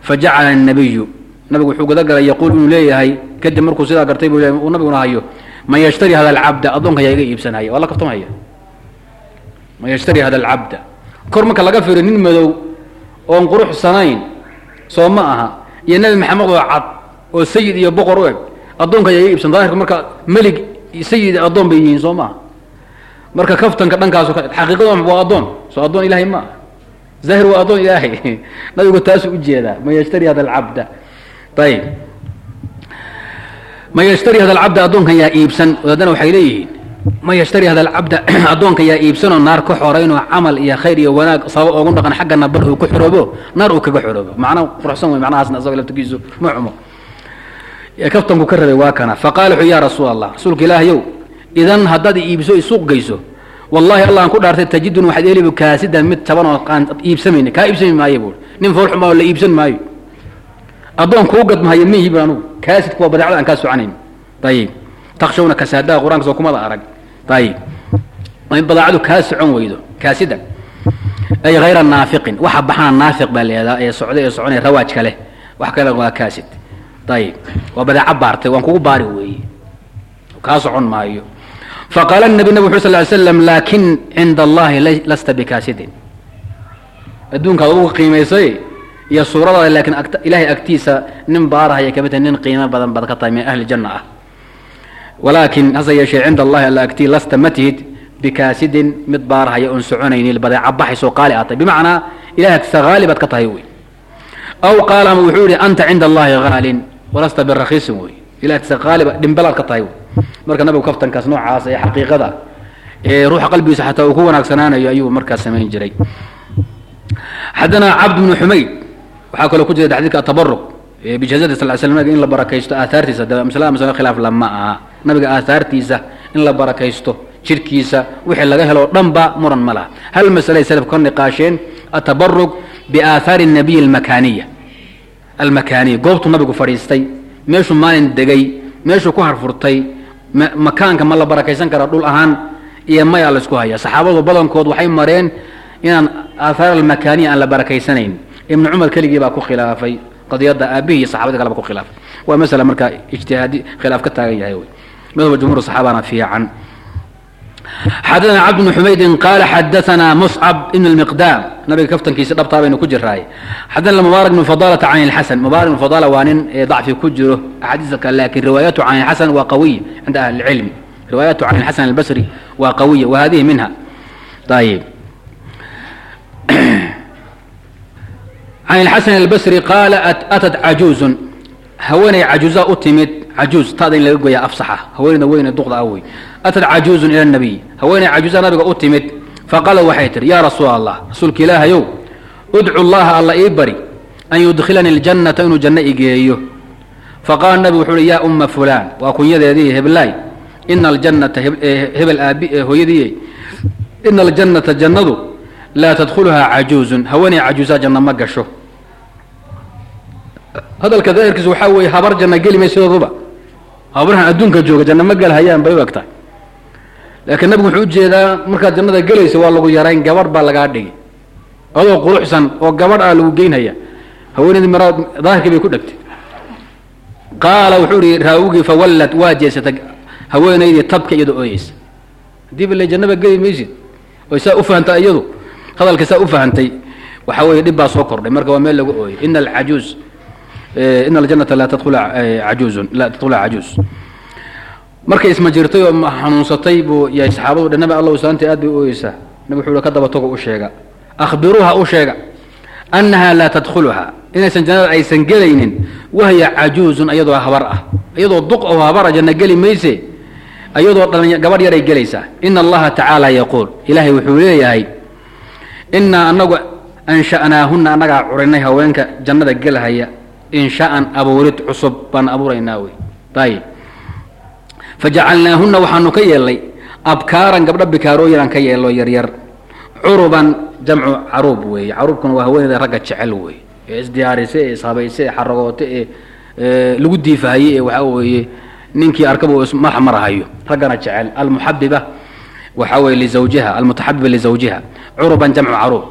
fajacala الnabiyu nabigu wuxuu guda galay yaquul inuu leeyahay kadib markuu sidaa gartay buu uu nabiguna hayo man yashtari hada alcabda addoonka yaa iga iibsanaya waa la kaftamhaya man yashtari hada alcabda kor marka laga fiiriyo nin madow oon quruxsanayn soo ma aha iyo nebi maxamed oo cad oo sayid iyo boqor u eg addoonka yaa iga iibsan daahirka marka melig sayid addoon bay yihiin soo maaha marka kaftanka dhankaasu xaqiiqada waa addoon soo addoon ilahay ma aha zahir waa addoon ilaahay nabigu taasuu u jeedaa man yashtari hada alcabda ayib man yashtari hada alcabda addoonkan yaa iibsan haddana waxay leeyihiin ma yashtari hada alcabda addoonka yaa iibsanoo naar ka xoraynoo camal iyo khayr iyo wanaag sabab oogu dhaqan xaggana bar uu ku xoroobo naar uu kaga xoroobo macna quruxsan wey macnahaasna isagoo laftigiisu ma xumo kaftanku ka rabay waa kana faqala wuxuu ya rasuul allah rasuulka ilaahayow idan haddaad iibso i suuq geyso wallahi allah aan ku dhaartay tajidun waxaad elibu kaasidan mid taban oo aan iibsamayni kaa iibsami maayo buui nin fool xumaa oo la iibsan maayo. Addoon kuu gadmahayo mihi bu anugu kaasidku waa badeecada aan kaa soconayn. Ayib takshawna kasaadaha qur'aanka soo kumada arag. Ayib in badeecadu kaa socon weydo. Kaasida ay hayra naafiqin. Waxa baxana naafiq baa leedaa ee socda ee soconaya rawaajka leh. Wax kale waa kaasid. Ayib waa badeeco baartay waan kugu baari weeye kaa socon maayo faqaala nabi nabig wuxu sal ly slam laakin cinda allahi lasta bikaasidin adduunkaad ugu qiimaysay iyo suuradaada laakiin ilahay agtiisa nin baarahaya tahay nin qiimo badan baad ka tahay min ahli janna ah walaakin hase yeeshee cinda allahi alla agtii lasta ma tihid bikaasidin mid baarahaya oon soconaynin badeeca baxaysoo qaali aad bimacnaa ilahay agtiisa haali baad ka tahay wey aw qaala wuxuu yihi anta cinda allahi haalin walasta birakiisin wey ilahay agtiisa haaliba dhimbalaad ka tahay wey marka nabigu kaftankaas noocaas ee xaqiiqada ee ruuxa qalbigiisa xataa uu ku wanaagsanaanayo ayuu markaas samayn jiray. Xadana cabd bnu xumayd waxaa kaloo ku jira xadidka atabaruq bijazadi sal sl nabiga in la barakaysto aahaartiisa. Masla masale khilaaf lama aha. Nabiga aahaartiisa in la barakaysto jirkiisa wixii laga helo dhanba muran ma laha. Hal masalay salafka ka niqaasheen? Atabaruq biaahaari nabiy almakaniya almakaniya goobtuu nabigu fadhiistay meeshuu maalin degay meeshuu ku harfurtay makaanka ma la barakaysan karaa dhul ahaan iyo maya laysku haya saxaabadu badankood waxay mareen inaan aahaar almakaniya aan la barakaysanayn ibnu cumar keligii baa ku khilaafay qadiyadda aabihii iyo saxabada kaleba ku khilaafay. Waa masala markaa ijtihaadi khilaaf ka taagan yahay wey. Madhaba jumhur saxaabana fiican xadana cabd bn xumaydin qaala xadaana muscab ibn اlmiqdaam nabiga kaftankiisa dhabtaa baynu ku jiraay xadana mubaarak bn fadalata can اlxasan mubaarak bn fadala waa nin dacfi ku jiro axaadiiska lakin riwaayatu can اlxasan waa qawiya cinda ahli اlcilmi riwaayatu can اlxasan albasri waa qawiya wa hadihi minha ayib can اlxasan albasri qaala atat cajuuzun haweenay cajuuza u timid cajuuz taada in laga goya afsaxa haweenayda weyne duqda ah wey atad cajuuzun ila nabiy haweenay cajuuza nabiga u timid faqaala waxay tihi yaa rasuul allah rasuulka ilaahayow udcu llaha alla ii bari an yudkhilanii اljannata inuu janno igeeyo faqaala nabigu wuxuu uhi yaa umma fulaan waa kunyadeedii heblaay ina aljannata hebel aabi hooyadiiye ina aljannata jannadu laa tadkhuluhaa cajuuzun haweenay cajuuza janno ma gasho hadalka daahirkiisu waxaa weeye habar janna geli may sidooduba habarhan adduunka jooga janna ma gelhayaan bay u eg tahay laakiin nabigu wuxuu u jeedaa markaad jannada gelaysa waa lagu yarayn gabadh baa lagaa dhigi adoo quruxsan oo gabadh ah lagu geynhaya haweenaydii mara daahirkii bay ku dhegtay. Qaala wuxuu ihi raawigii fawallad waa jeesatay haweenaydii tabka iyadoo ooyeysa. Haddiiba le jannaba geli maysid. Oy saa u fahantay iyadu. Hadalka saa u fahantay waxaa weeye dhib baa soo kordhay marka waa meel lagu ooyey. Ina alcajuuz ina aljanata laa tadkhula cajuuzun laa tadkhula cajuuz markay isma jirtay oo xanuunsatay buu yahay saxaabadu dhanaba alla islaanta aad bay u ooyeysaa nabig wuxuu ka daba tago u sheega. Akhbiruuha u sheega annaha laa tadkhuluha. Inaysan jannada aysan gelaynin wahya cajuuzun iyadoo habar ah. Iyadoo duq oo habara janna geli mayse iyadoo dhalin gabadh yaray gelaysaa ina allaha tacaala yaquul. Ilaahay wuxuu leeyahay inaa anagu ansha'naahunna annagaa curinay haweenka jannada gelahaya inshaan abuurid cusub baan abuuraynaa wey ayib fajacalnaahunna waxaanu ka yeelnay abkaaran gabdho bikaarooyin aan ka yeelno yaryar curuban jamcu caruub weeye caruubkuna waa haweeneyda ragga jecel wey ee isdiyaarise ee ishabayse ee xaragoote ee lagu diifahayey ee waxaa weeye ninkii arkaba madax marahayo raggana jecel almuxabiba waxaa weye lizawjiha almutaxabiba lizawjiha curuban jamcu caruub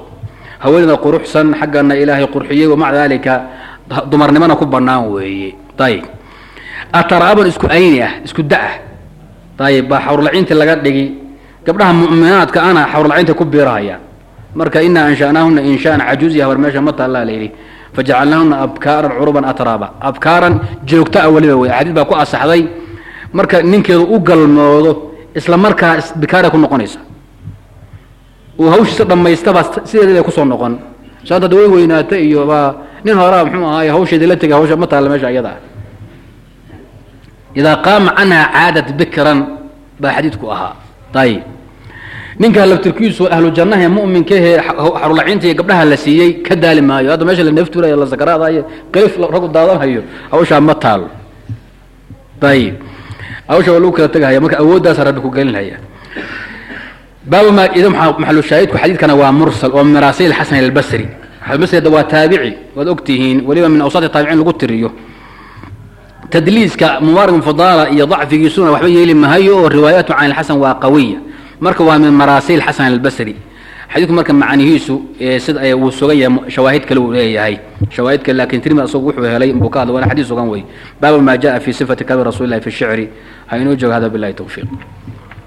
haweeneyda quruxsan xaggana ilaahay qurxiyey wamaca dalika dumarnimona ku banaan weeye. Ayib ataraaban isku ayni ah isku da'ah ayib baa xawrlaciintii laga dhigi. Gabdhaha mu'minaadka ana xawrlaciinta ku biirahayaan marka inaa ansha'naahuna inshaan cajuuziya habar meesha ma layidhi fajacalnaahuna abkaaran curuban atraaba abkaaran joogto a weliba wey axaadiis baa ku asaxday marka ninkeedu u galmoodo isla markaa bikaaray ku noqonaysa. Uu hawshiisa dhammaystabaa sideedii bay ku soo noqon. Saanta da way weynaata iyo nin horaa muxuu ahaay hawsheedii la tegay hawsha ma taalla meesha iyada. Ah idaa qaama canha caadat bikran baa xadiidku ahaa. Ayib ninkaa laftirkiisu ahlu jannaha mu'minkahe xarulaciinta iyo gabdhaha la siiyey ka daali maayo. Hadda meesha la neeftuulay la sakaraadayo qelif ragu daadanhayo hawshaa ma taalo ayib hawsha waa lagu kala tegahaya marka awooddaasa rabbi ku gelinhaya baabu ma ida maxalu shaahidku xadiidkana waa mursal oo miraasiil xasan albasri xasanbasri waa taabici waad ogtihiin weliba min awsaati taabiciin lagu tiriyo. Tadliiska mubaarak mufadala iyo dacfigiisuna waxba yeeli mahayo oo riwaayaatu can ilxasan waa qawiya. Marka waa min maraasiil xasan albasri. Xadiidku marka macnihiisu sida wuu sugan yahay shawaahid kale uu leeyahay. Shawaahid kale laakiin tirmid asagu wuxuu helay buu ka hadla waana xadiis sugan wey baabu ma jaa fi sifati kabi rasuli llahi fi shicri. Ha inoo jooga hada billahi tawfiiq